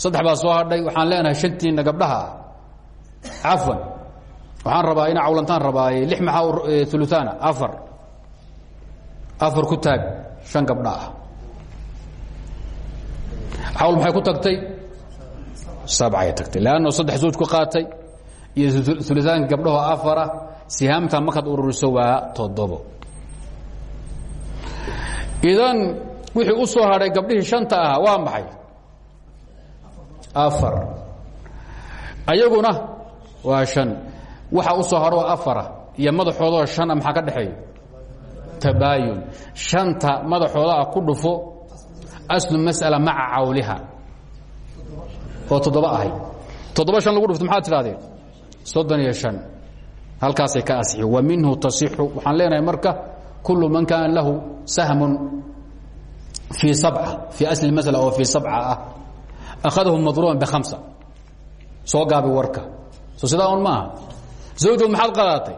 saddex baa soo hadhay waxaan leenahay shantiina gabdhaha cafwan waxaan rabaa ina cawlantaan rabaaye lix maxaa uluaana afar afar ku taag shan gabdha ah cawl maxay ku tagtay sabcay tagtay. Leanno saddex zawj ku qaatay iyo uluaanka gabdhahoo afara sihaamta markaad ururiso waa toddobo. Idan wixii u soo hadhay gabdhihii shanta ahaa waa maxay? Afar. Ayaguna waa shan. Waxa u soo hadho afara iyo madaxoodoo shana maxaa ka dhexeeya? Tabaayun. Shanta madaxoodaa ku dhufo aslu mas'ala maca cawliha oo toddoba ahay. Toddoba shan lagu dhufto maxaad tidhahdeen soddon iyo shan. Halkaasay ka asixi. Wa minhu tasixu waxaan leenahay marka kullu man kaana lahu sahmun fii sabca fii asli masala oo fii sabca ah akhadahu madruuban bihamsa soo gaabi warka. Soo sidaa un maaha. Zawjow maxaad qadaatay?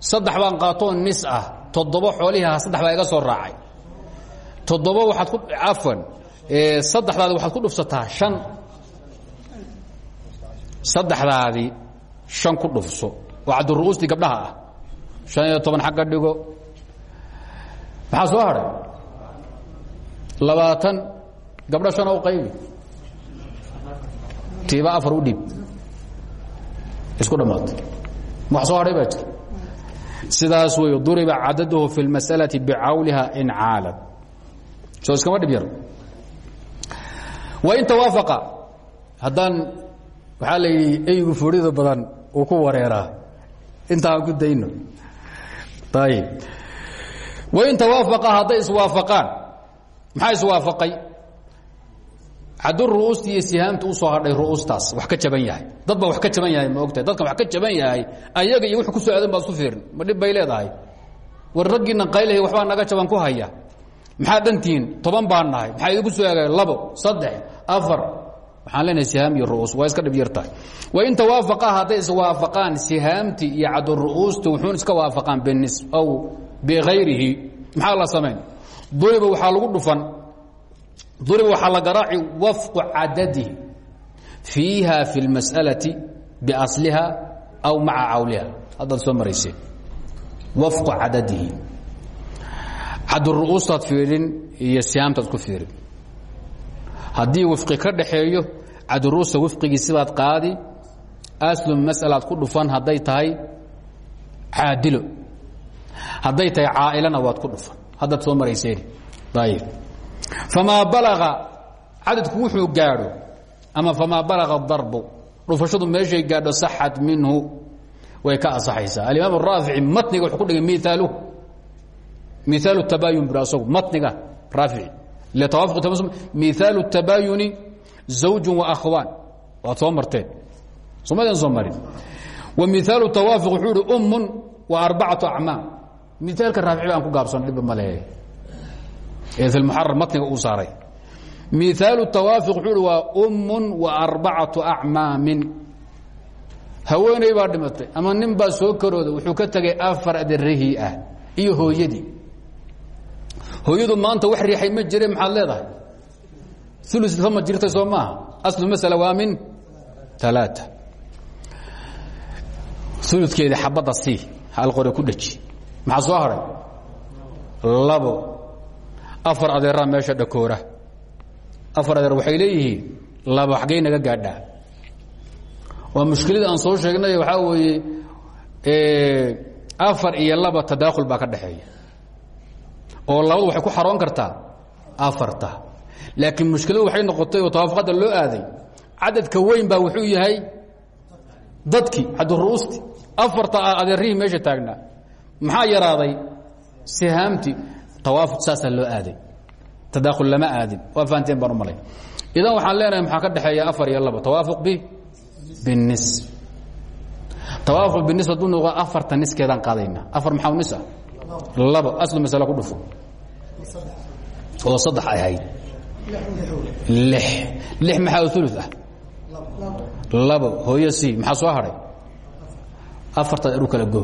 Saddex baan qaatoo nis ah. Toddoba xoolihii aha saddex baa iga soo raacay. Toddoba waxaad ku cafwan saddexdaadi waxaad ku dhufsataa shan saddexdaadii shan ku dhufso oo cabdiru'uustii gabdhaha ah shan iyo toban xagga dhigo maxaa soo hadhay labaatan gabdho shan oo qaybi tiiba afar u dhiib isku dhammaatay wax soo hadhay baa jira sidaas wey duriba cadaduhu fi اlmasأlaةi bicawliha in caalad soo iskama dhib yar wain tawaafaqa. Haddaan waxaa la yidhi eygu foorida badan uu ku wareeraa. Intaan ku dayno. Ayib wain tawaafaqa hadday iswaafaqaan. Maxaa iswaafaqay? Hadduu ru'uustii iyo sihaamta u soo hadhay ru'uustaas wax ka jaban yahay. Dad baa wax ka jaban yahay ma ogtahay. Dadkan wax ka jaban yahay ayaga iyo wuxuu ku soo aadan baad isu fiirin. Ma dhib bay leedahay. War raggiina qaylahay waxbaa naga jaban ku haya maxaa dhantihiin toban baan nahay. Maxaa idinku soo aagay labo saddex afar. Waxaan leenahay sihaam iyo ru'uus. Waa iska dhib yartahay wain tawaafaqa hadday iswaafaqaan sihaamti iyo cadru'uusti wuxuun iska waafaqaan binis aw bikayrihi maxaa la samayn duriba waxaa lagu dhufan. Duriba waxaa la garaaci wafqu cadadihi fiiha fi اlmas'alaةi biasliha aw maca cawliha. Haddaad soo marayseen wafqu cadadihi cadru'uustaad fiidhin iyo sihaamtaad ku fiirin. Haddii wifqi ka dhaxeeyo cadruusta wifqigiisibaad qaadi aslu masalaad ku dhufan hadday tahay caadilo. Hadday tahay caailana waad ku dhufan. Haddaad soo marayseen. Ayib famaa balaga cadadku wuxuu gaadho ama famaa balaga darbu dhufashadu meeshay gaadho saxat minhu way ka asaxaysaa alimaam raafici matniga wuxuu ku dhigay miaaluhu miaalu tabayun asagu matniga raafici miaalu tabayuni zawju waahwaan waad soo marteen somadan soo marin wa miaalu tawaafuq wuxuu ihi ummun wa arbacatu acmaam miaalka raafici baan ku gaabsan dhibba ma lehe ee fi muxarar matniga uu saaray miaalu tawaafuq wuxuu ihi waa ummun wa arbacatu acmaamin haweeney baa dhimatay ama nin baa soo karooda wuxuu ka tegay afar aderahii ah iyo hooyadii hooyadu maanta wax riixay ma jire maxaad leedahay? Ulu ma jirtay soo maaha. Aslu masala waa min alaa uludkeedii xabadda sii hal qore ku dheji maxaa soo hadhay labo. Afar adeeraa meesha dhakoora. Afar adeer waxay leeyihiin labo xaggay naga gaadhaa waa mushkilada aan soo sheegnay waxaa weeye afar iyo laba tadaakhul baa ka dhaxeeya oo labadu waxay ku xaroon kartaa afarta. Laakiin mushkiladu waxay noqotay oo tawaafaqadda loo aaday. Cadadka weyn baa wuxuu yahay dadkii cabdiru'uusti afarta adeerihii meesha taagnaa maxaa yaraaday? Sihaamtii tawaafuq saasaa loo aaday. Tadaakhul lama aadin. Waa fahanteen baan u malay. Idan waxaan leenahay maxaa ka dhexeeya afar iyo laba? Tawaafuq b binis tawaafuq binis hadduu noqdo afarta niskeedaan qaadayna. Afar maxaa nis ah labo aslu masale ku dhufo. Oo saddex ay ahayd. Lix. Lix maxaa ulu ah? Labo. Hooyo c maxaa soo hadhay afarta adeer u kala go.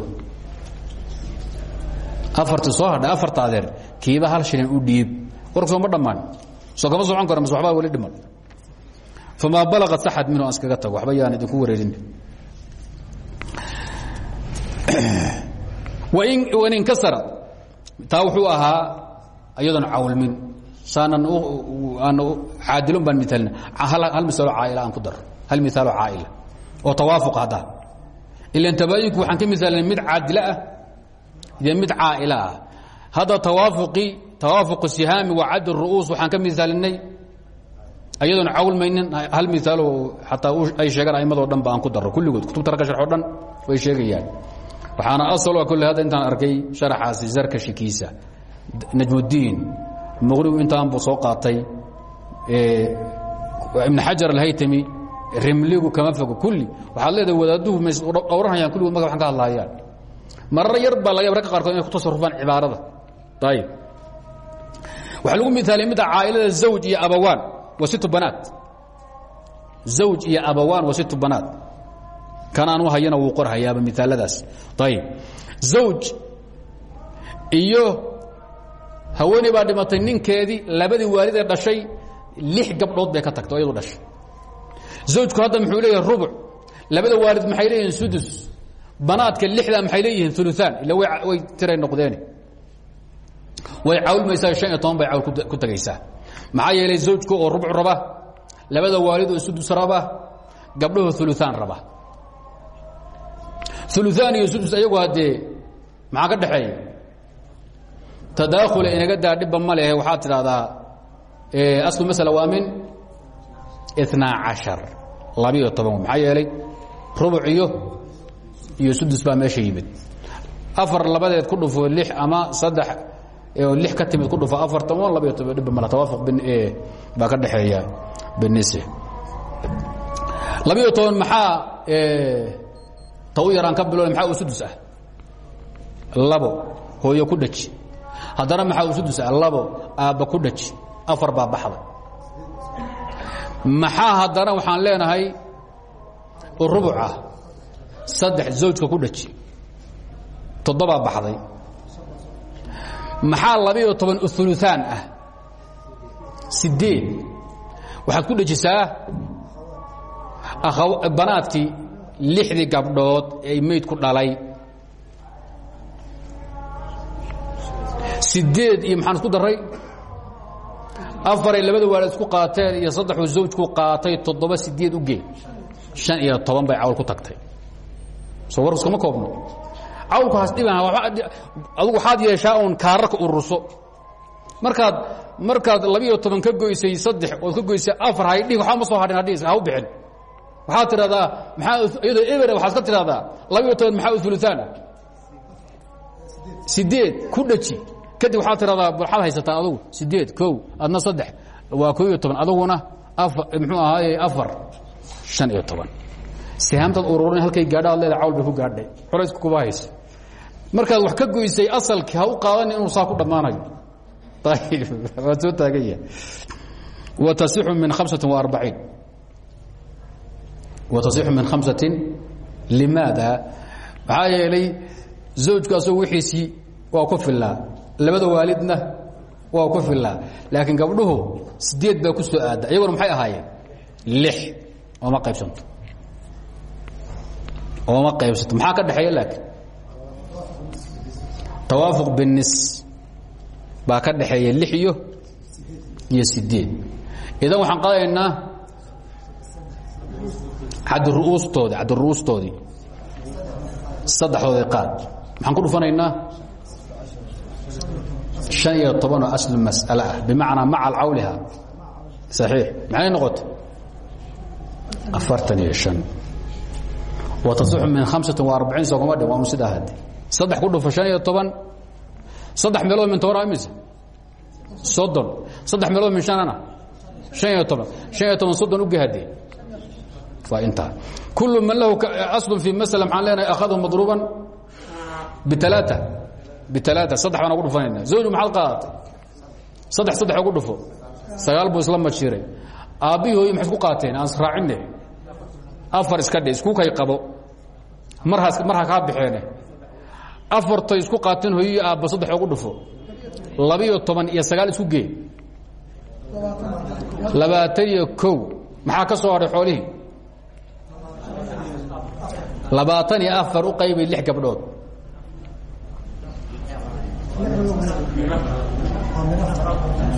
Afarti soo hadhay afarta adeer. Kiiba hal shilin u dhiib. Warka sooma dhammaan. Soo kama socon karo mase waxbaa weli dhiman. Famaa balaqat saxad minhu aan iskaga tago. Waxba yaan idinku wareerin inkasara taa wuxuu ahaa iyadoon cawlmin. Saanan aan caadilon baan miaalna hal misaalo caaila aan ku daro hal miaalo caaila. Oo tawaafuq hadda. Ilan tabaayinku waxaan ka miaalnay mid caadilo ah iyo mid caaila ah. Hadda tawaafuqii tawaafuq sihaami wa cadd ru'uus waxaan ka misaalinay ayadoona cawlmaynin hal miaalo ataa ay sheegaan aimado dhan ba aan ku daro kulligood kutubta ragga sharxo dhan way sheegayaan waxaana asal kulle hadda intaan arkay sharaxaasi zarkashikiisa najmudiin muqnigu intaan buu soo qaatay ibn xajar alhaytami rimligu kama fogo kulli waxaad leedahay wadaaduhu ma dhowranhayaan kulligood maga waxan ka hadlahayaan marar yar baa laga ragga qaarkood inay ku tasarufaan cibaarada. Ayib waxaa lagu miaaliyay midda caailada zawj iyo abawaan wa situ zawj iyo abawaan wa situ kan aan u hayana wuu qorhayaaba miaaladaas ayib zawj iyo haweeney baa dhimatay ninkeedii labadii waalidee dhashay lix gabdhood bay ka tagtay o iyadu dhashay. Zawjku hadda muxuu leeyahay rubuc. Labada waalid maxay leeyihiin sudus. Banaadka lixdaa maxay leeyihiin uluaan ila way tiray noqdeen way cawlmaysaa han iyo toban bay cawl ku tegaysaa maxaa yeelay zawjku oo rubuc raba labada waalid oo sudus raba gabdhuhu uluaan raba uluaan iyo sudus ayagu haddee maxaa ka dhexeeya? Tadaakhula inaga daa dhibba ma lehe waxaad tidhahdaa aslu masala waa min inaa cashar labiyo toban maxaa yeelay rubuc iyo iyo sudus baa meesha yimid. Afar labadeed ku dhufo lix ama saddex lix ka timid ku dhufo afar toban labayo toban dhibba male tawaafuq baa ka dhexeeya binisi labiyo toban maxaa ta u yaraan ka bilo maxaa u sudus ah? Labo hooyo ku dhaji. Haddana maxaa u sudus ah? Labo aabba ku dhaji. Afar baa baxda. Maxaa haddana waxaan leenahay rubuc ah? Saddex zawjka ku dhaji. Toddobaa baxday. Maxaa labiyo toban uluaan ah? Sideed waxaad ku dhejisaa banaadkii lixdii gabdhood ay maydku dhalay. Sideed iyo maxaan isku daray afaray labada waalid isku qaateen iyo saddexuu zawjku qaatay toddoba sideed u gee. Shan iyo toban bay cawl ku tagtay. Soo war iskama koobno. Cawlku hasdhiban adugu waxaad yeeshaa uun kaararka ururso markaad markaad labiiyo toban ka goysay saddex ood ka goysay afar haydhi waxba ma soo hadhin hadhiis ha u bixin waxaad tidhahdaa maxaa iyadoo eber waxaad ka tidhahdaa labiiyo toban maxaa uluaan ah sideed ku dhaji. Kadib waxaad tidhahdaa waxaad haysataa adugu sideed kow adna saddex. Waa koo iyo toban aduguna muxuu ahaaye afar shan iyo toban. Sihaamtaad ururin halkay gaadha ad leeda cawl bay ku gaadhay. Culaysku kuba haysa markaad wax ka goysay asalkii ha u qaadanin inuu saa ku dhammaanayo. Waad soo taagan yahay wa tasixu min hamsati wa arbaciin wa tasixu min khamsatin limaada maxaa yeelay zawjku asagu wixiisii waa ku filaa labada waalidna waa ku filaa laakiin gabdhuhu sideed baa ku soo aada iyaguna maxay ahaayeen lix ooma qaybsanto ooma qaybsanto maxaa ka dhexeeya laakiin tawaafuq binis baa ka dhexeeya lix iyo iyo sideed idan waxaan qaadaynaa adruustoodi cadruustoodii saddexdoodi qaad. Maxaan ku dhufanaynaa? An iyo tobanoo aslu mas'ale ah. Bimacnaa maca cawliha saxiix. Maxay noqotay? Afartan iyo an wa tasixu min hamsatan wa arbaciin soogama dhin waa un sida ahad saddex ku dhufa an iyo toban. Saddex meelood min tobanaa imise soddon. Saddex meelood min anana an iyo toban. An iyo toban soddon ugahade intaa kul man lahu aslu fii masl maxaan leenahay akhadahu madruuban bialaaة bialaaة saddex baan ugu dhufanayna zawju maxaad qaadatay? Saddex saddex ugu dhufo. Sagaal buu isla majiiray aabbihii hooyo maxay isku qaateen? Aan israacine afar iska dhe isku kay qabo. Marhaas mar ha kaa baxeene afartay isku qaateen hooyo iyo aabba saddex ugu dhufo. Labiyo toban iyo sagaal isku gee. Labaatan iyo kow. Maxaa ka soo hadhay xoolihii labaatan iyo afar u qaybay lix gabdhood.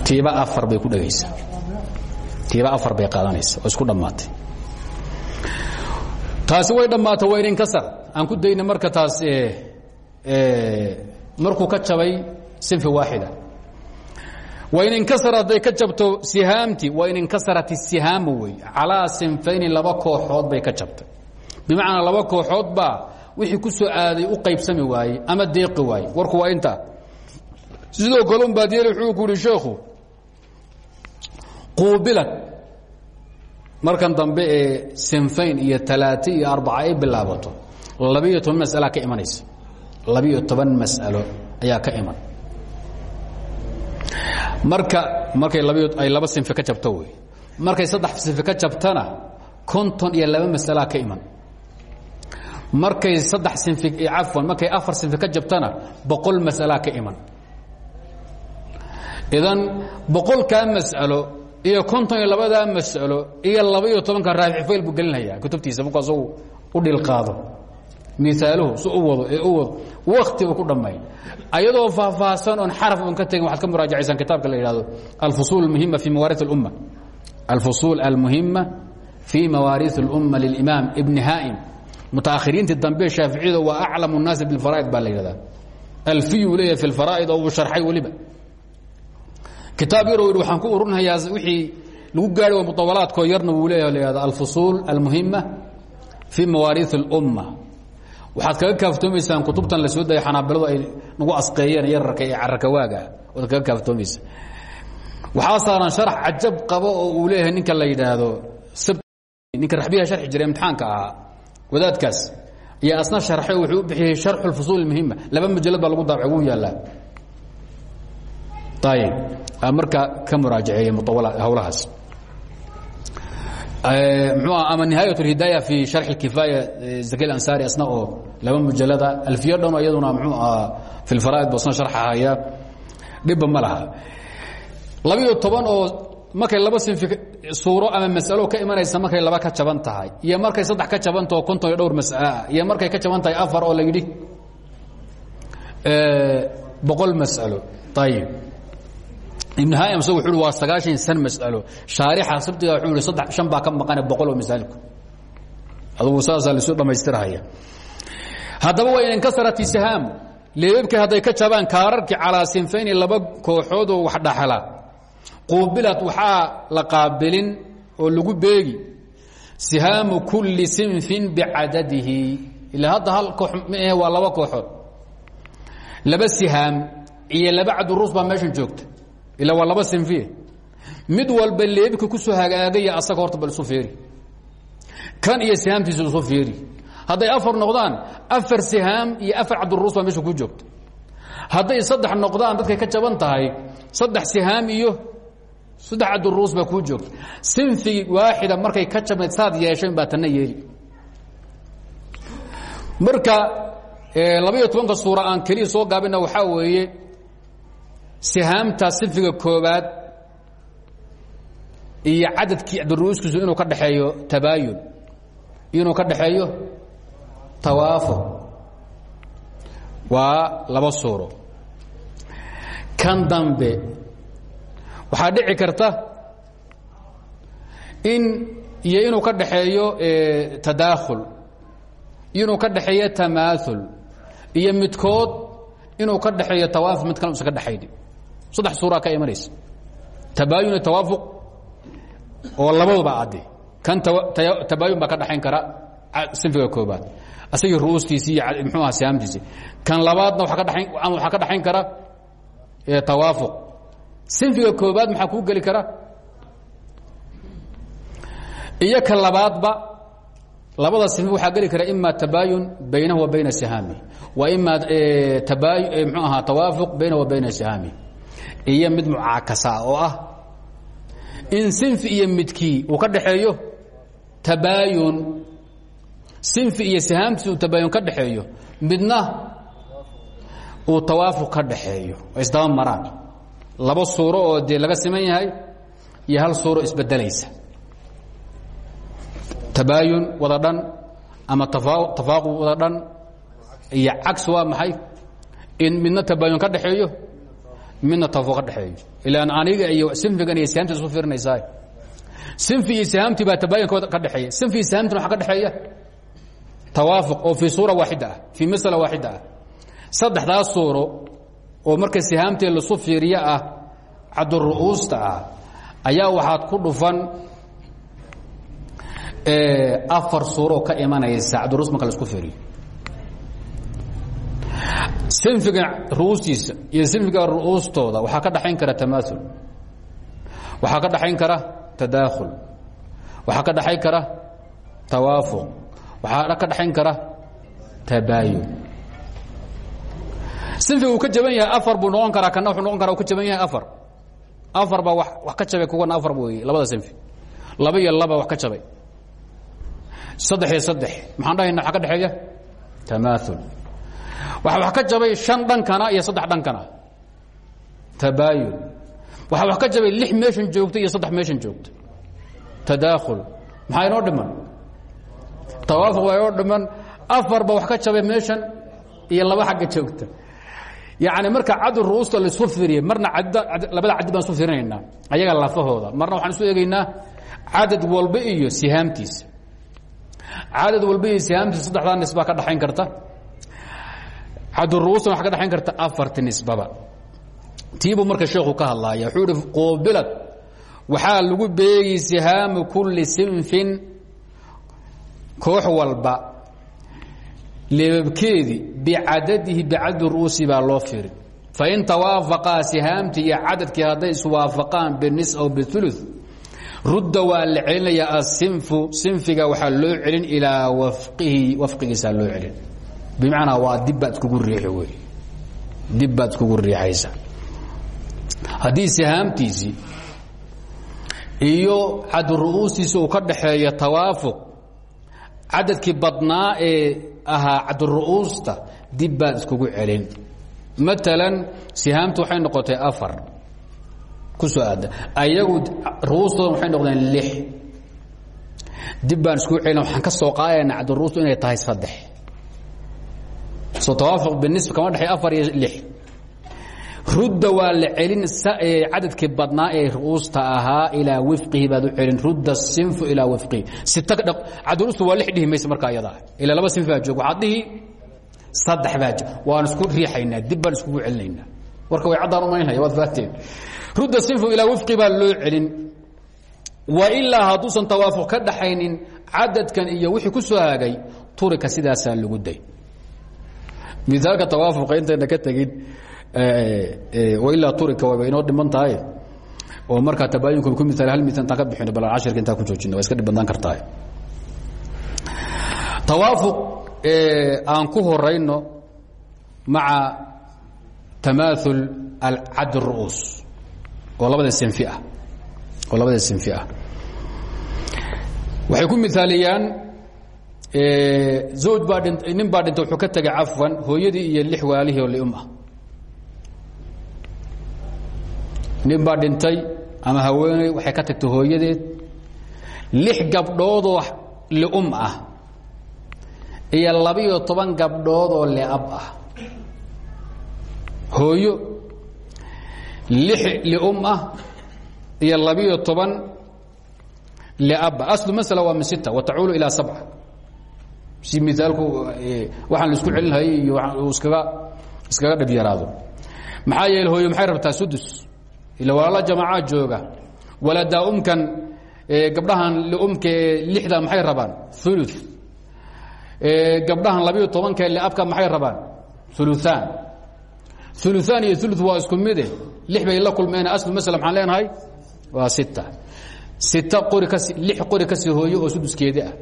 Tiiba afar bay ku dhegaysaa. Tiiba afar bay qaadanaysa oo isku dhammaatay. Taasi way dhammaatay wayninkasar aan ku dayna marka taas markuu ka jabay sinfi waaxida. Wain inkasar hadday ka jabto sihaamti wain inkasarat isihaamu wey calaa sinfayni laba kooxood bay ka jabtay bimacnaa laba kooxood baa wixii ku soo aaday u qaybsami waaye ama deeqi waaye warku waa intaa sidoo kale un baadiyel wuxuu ku yihi sheekhu quubilan. Markan dambe ee sinfayn iyo talaati iyo arbaca ay bilaabato labiiyo toban mas'alaa ka imanaysa. Labiiyo toban mas'alo ayaa ka iman. Marka markay labiyo ay laba sinfi ka jabto wey markay saddex sinfi ka jabtana konton iyo laba mas'alaa ka iman markay saddex sinfi cafwan markay afar sinfi ka jabtana boqol mas'alaa ka iman. Idan boqolkaa mas'alo iyo konton iyo labadaa mas'alo iyo laba iyo tobanka fayl buu gelinhayaa kutubtiisa markuu asagu u dhilqaado misaaluhu su u ee u wado. Ku dhammayn ayadoo faahfaahsan oon xaraf oon ka tegin waxaad ka muraajacaysan kitaabka la yidhahdo alfusuul almuhima fi mawaariis اlumma alfusuul almuhima fi mawaariis اlumma lilimaam ibni haa'im mutaakhiriintii dambe shaaficiyada waa aclamu الnaasi biاlfaraa'id baa la yidhahdaa alfiyuu leeyahay fi اlfaraa'id oo uu sharxay weliba kitaab yaroo yidhi waxaan ku ururinhayaa wixii lagu gaari waa mutawalaadkoo yarna wuu leeyahay la yihahdo alfusuul almuhima fii mawaariث اlumma waxaad kaga kaaftoomaysaan kutubtan la soo dayay xanaabiladu ay nagu asqeeyeen yararka ee cararka waaga waad kaga kaaftoomaysa waxaa saaran sharax cajab qabo oo uu leeyahay ninka la yidhaahdo ninka raxbiyaha sharxi jiray imtixaanka ahaa wadaadkaas. Ayaa asna harxay wuxuu u bixiyey sharxu lfusuul muhima laba majalad baa lagu daabca wuu yaallaa ayib ah, marka ka muraajaceeye hawlahaas. Eh, mxuu ah ama nihaayat اlhidaaya fi sharx اkifaaya eh, zaki lansari asna oo laba mujalada alfiya dhan iyaduna mxuu ah fi lfaraa'id bu asna sharxahaya dhibba ma laha. Labiiyo toban oo markay laba sinfi suuro ama masalo ka imanaysa markay laba ka jaban tahay iyo markay saddex ka jabantaho konton iyo dhowr mas'aloah iyo markay ka jaban tahay afar oo la yidhi boqol mas'alo. Ayib ibn haam sag wuxu waa sagaaشhan san mas'alo. Shaarixa sabtiga wuxuu ihi saddex shan baa ka maqane boqol oo masaalku. Adugu saasaa laisu dhammaystirhaya haddaba waa in inkasarati sahaamu leebabkii hadday ka jabaan kaararkii calaa sinfayni laba kooxoodoo wax dhaxla quubilad waxaa la qaabilin oo lagu beegi sihaamu kulli sinfin bicadadihi ila hadda hal koox waa laba kooxood. Laba sihaam iyo laba cabduruus baa meeshan joogta. Ila waa laba sinfiye mid walba leebka ku soo hagaagaya asaga horta bal isu kan iyo sihaamtiisa isu feeri hadday afar noqdaan afar sihaam iyo afar cabduruus baa meesha ku joogta. Hadday saddex noqdaan dadkay ka jaban tahay saddex sihaam iyo saddex cabduruus baa kuu joogta sinfi waaxida markay ka jabnayd saad yeesheen baa tanna yeeli marka labaiyo tobanka suura aan keliya soo gaabina waxaa weeye sihaamta sinfiga koobaad iyo cadadkii cabdiruuskiisu inuu ka dhaxeeyo tabaayun. Inuu ka dhaxeeyo tawaafuq waa laba suuro. Kan dambe waxaa dhici karta in iyo inuu ka dhaxeeyo tadaakhul inuu ka dhaxeeyo tamaaul iyo midkood inuu ka dhaxeeyo tawaafuq mid kale usan ka dhexayni saddex suuraa ka imanaysa. Tabaayun tawaafuq oo labaduba adde kan tabaayun baa ka dhaxayn kara sinfiga koobaad asagii ru'ustiisii iyo mxuu aha sihaamtiisii kan labaadna waa ka dhain waxaa ka dhaxayn kara tawaafuq sinfiga koobaad maxaa kuu geli kara iyo ka labada sinfi waxaa geli kara ima tabaayun baynahu wa bayna sihaami. Wa ima tabaay mxuu ahaa baynahu wa bayna sihaami. Iyo mid mucaakasa oo ah in sinfi iyo midkii uu ka dhaxeeyo tabaayun sinfi iyo sihaamtiis uu tabaayun ka dhaxeeyo midna uu tawaafuq ka dhaxeeyo. Isdaba maraan laba suuro oo dee laga siman yahay iyo hal suuro isbedelaysa. Tabaayun wada dhan ama tafaaquq wada dhan iyo cags waa maxay? In midna tabaayun ka dhaxeeyo midna tawaafuq ka dhaxeeyo. Ilaan aniga iyo sinfigan iyo sihaamtiis u fiirinaysaa sinfi iyo sihaamtii baa tabaayun ka dhexeeya sinfi iyo sihaamtina waxaa ka dhexeeya tawaafuq oo fii suura waaxida ah fii masala waaxida ah. Saddexdaas suuro oo marka sihaamtee lasu fiiriyo ah cadduru'uusta ah ayaa waxaad ku dhufan afar suuroo ka imanaysa cabduruus marka la isku fiiriyo. Sinfiga ru'uustiisa iyo sinfiga ru'uustooda waxaa ka dhaxayn kara tamaaul waxaa ka dhaxayn kara tadaakhul waxaa ka dhaxayn kara tawaafuq waxaa ka dhaxayn kara tabaayun sinfiga uu ka jaban yahay afar buu noqon karaa kana wuxuu noqon karaa uu ka jaban yahay afar. Afar baa wax wax ka jabay kuwana afar wey labada sinfi. Laba iyo laba wax ka jabay. Saddex iyo saddex maxaan dhahayna waxaa ka dhexeeya? Tamaaul waxa wax ka jabay shan dhankana iyo saddex dhankana. Tabaayun waxaa wax ka jabay lix meeshan joogta iyo saddex meeshan joogta tadaakhul maxaa inoo dhiman? Tawaafuq baa inoo dhiman. Afar ba wax ka jabay meeshan iyo laba xagga joogta yacni marka cadu ru'uusta la isku fiiriye marna labada caddi baan isu fiirinaynaa ayaga lafahooda marna waxaan isu eegaynaa cadad walba iyo sihaamtiisa cadad walba iyo sihaamtiisa saddexdaa nisbaa ka dhaxayn karta. Cadduru'uustan waxa ka dhaxayn karta afarti nisbaba. Tiibuu marka sheekhu ka hadlaaya wuxuu ihi qoobilad waxaa lagu beegi sihaamu kulli sinfin koox walba leebabkeedii bicadadihi bicaddi ru'uusi baa loo firi fain tawaafaqaa sihaamtii iyo cadadkii hadday iswaafaqaan binis aw biulu rudda waa la celinayaa asinfu sinfiga waxaa loo celin ilaa wafqihi wafqigiisaa loo celin. Bimacnaa waa dibbaad iskugu riixi wey. Dib baad iskugu riixaysa. Haddii sihaamtiisii iyo caddu ru'uustiisi uu ka dhaxeeyo tawaafuq cadadkii badnaa ee ahaa cadduru'uusta dib baad iskugu celin. Maalan sihaamtu waxay noqotay afar. Ku soo aada ayagu ru'uustooda waxay noqdeen lix. Dib baan iskugu celin waxaan ka soo qaadayna cadduru'uustu inay tahay saddex. Soo tawaafuq binisb kama dhexey afar iyo lix rudda waa la celin cadadkii badnaa ee ru'uusta ahaa ilaa wifqihi baad u celin. Rudda sinfu ilaa wifqihi cadulustu waa lix dhihi mayse markaa ayadaa ilaa laba sinf baa joog waxaad dhihi saddex baa joog waan isku riixaynaa dib baan iskugu celinaynaa. Warka way caddaan umaynaya waad faateen. Rudda sinfu ilaa wifqi baa loo celin. Wa ilaa hadduusan tawaafuq ka dhaxaynin cadadkan iyo wixii ku soo hagay turika sidaasaa lagu day. Miaalka tawaafuqa intayna ka tegin ilaa turika wayba inoo dhiman tahay. Oo markaa tabaayunka ku miaal hal mial intaan ka bixino bal cashirka intaan ku joojino waa iska dhib badnaan kartaa. Tawaafuq aan ku horayno maca tamaaul alcad ru'uus oo labada sinfi ah oo ah. Waxay ku miaaliyaan zawj baa nin baa dhintay wuxuu ka tegay cafwan hooyadii iyo lix waalihii oo lium ah nin baa dhintay ama haweeney waxay ka tagtay hooyadeed. lix gabdhoodoo lium ah iyo labiyo toban gabdhood oo liab ah. hooyo lix lium ah iyo labiyo toban liaba aslu masala waa min sita watacuulu ilaa sabca. Si miaalku waxaan la isku celinhayay iyo iskaga iskaga dhib yaraado. maxaa yeele hooyo maxay rabtaa sudus ila walaala jamacaa jooga. Waladaa umkan gabdhahan liumka ee lixda maxay rabaan? Ulu gabdhahan labiyo tobanka liabka maxay rabaan? Uluaan uluaan iyo ulu waa isku mide lix bay la kulmeen. Aslu masl maxaan leenahay? Waa sita sita qori kasi lix qori ka sii hooyo oo suduskeedi ah.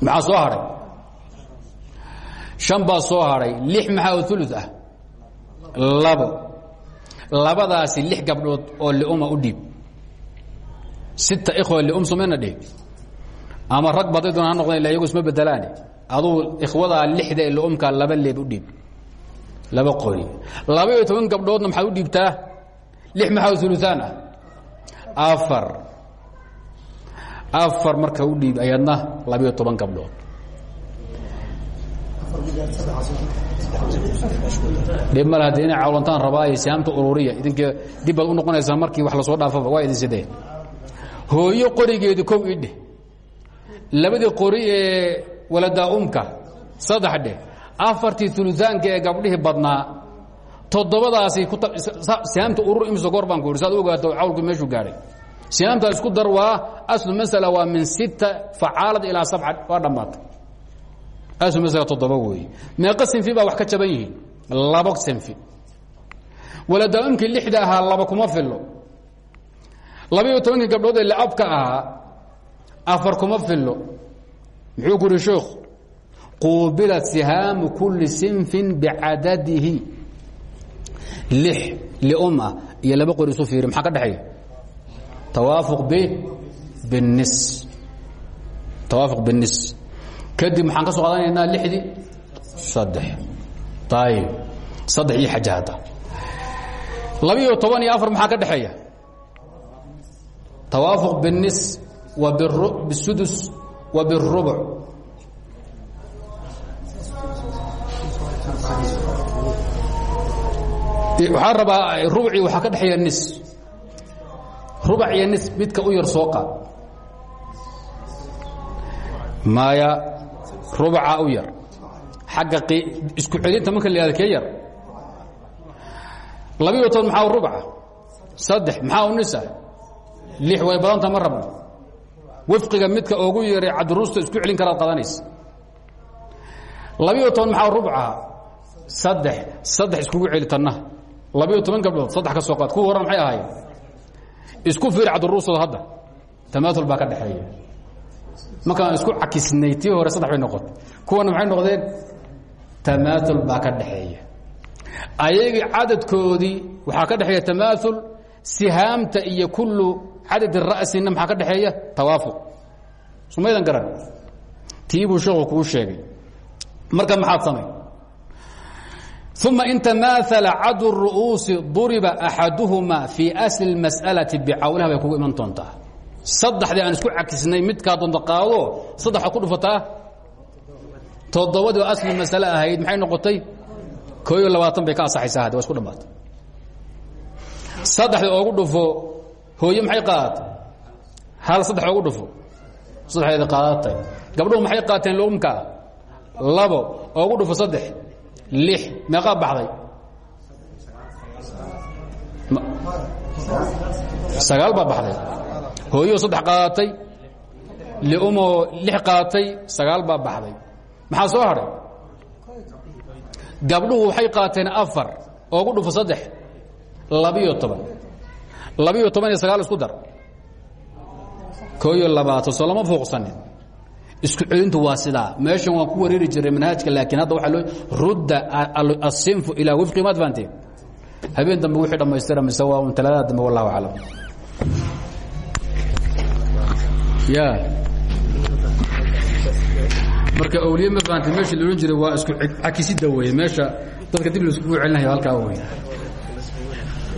Maxaa soo hadhay shan baa soo hadhay lix maxaa ulu ah? Labo labadaasi lix gabdhood oo liuma u dhiib. Sita ikhwa lium sumayna dhiib ama rag baday doon ha noqdeen iyagu isma bedelaane aduu ikhwadaa lixda ee liumka laba leeb u dhiib. Laba qori laba iyo toban gabdhoodna maxaad u dhiibtaa? Lix maxaa uluaan afar. Afar marka u dhiib ayadna labiyo toban gabdhood dhib male haddii inay cawlantaan rabaayo sihaamta ururiya idinka dib baad u noqonaysaa markii wax la soo dhaafaba waa idin sidee hooyo qorigeedu kow idheh labadii qori ee waladaa umka saddex dheh afartii uluaanka ee gabdhihii badnaa toddobadaasi sihaamta urur imsa goor baan ku yidhi saad ogaato cawlku meeshuu gaadhay. Sihaamta isku dar waa aslu masala waa min sita facaalad ilaa sabca waa dhammaatay aslu masala toddoba weeye meeqa sinfi baa wax ka jaban yihiin labo sinfi waladaa'imkii lixda ahaa laba kuma fillo labaiyo tobankii gabdhood ee laabka ahaa afar kuma fillo muxuu ku yidhi sheekhu quubilat sihaamu sinfin bicadadihi lix lium ah iyo laba qori isu maxaa ka dhexeeya tawaafuq b binis tawaafuq binis kadib maxaan ka soo qaadanaynaa lixdii saddex. Ayib saddex iyo xaja hadda. Labiiyo toban iyo afar maxaa ka dhexeeya tawaafuq binis wa bisudus wa birubuc waxaa rabaa rubcii waxaa ka dhexeeya nis. Rubac iyo nis midka u yar soo qaad. Maya rubaca u yar. Xagga isku celinta marka la yihahdo kee yar. Labiiyo toban maxaa u rubaca? Saddex maxaa u nisa? Lix way badanta ma rabno. Wafqiga midka ogu yeeray cabdiruusta isku celin karaad qadanaysa. Labiiyo toban maxaa rubcaha saddex saddex iskugu celi tannaha labiiyo toban gabdhood saddex ka soo qaad. Kuwa horan maxay ahaayeen? Isku fiir cabdiruustooda hadda. Tamaaul baa ka markaan isku cakisnay tii hore saddex bay noqotay. Kuwana maxay noqdeen? Tamaaul baa ka dhexeeya. Ayagii cadadkoodii waxaa ka dhexeeya tamaaul sihaamta iyo kullu cadad ra'sina maxaa ka dhexeeya? Tawaafuq. Sumaydan garan. Tii buu sheekhu sheegay. Marka maxaad samay uma in tamaala cadu ru'uusi duriba axaduhuma fii asli اmas'alati bicawlaha bay kugu iman saddexdii aan isku cakisnay midkaa doonta qaado saddexaad ku dhufataa? Toddobadii oo asli ahayd maxay noqotay? Koo iyo labaatan bay ka asaxaysaa haddi waa isku dhammaatay saddexdii oogu dhufo hooye maxay qaadatay hal saddex oogu dhufo. Saddexdeeda qaadatay gabdhuhu maxay qaateen lumkaa labo. Oogu dhufo saddex. Lix. Meeqaa baxday? Sagaal baa baxday hooyoo saddex qaadatay liumoo lix qaadatay sagaal baa baxday. Maxaa soo hadhay gabdhuhu waxay qaateen afar oogu dhufo saddex labiyo toban. Labiyo sagaal isku dar. Koo iyo labaatan soo fuuqsanin. Isku celintu waa sidaa. Meeshan waan ku wareeri jiray manhaajka laakiin hadda waaa rudda asinfu ilaa wifqi maad habeen dambe wixii mise waa un talaadada dambe wallahu aclam ya. Marka awliye ma fahantay meesha la odhan jiray waa isku cakisida weye meesha dadka dib la iskugu celinaya halkaa wey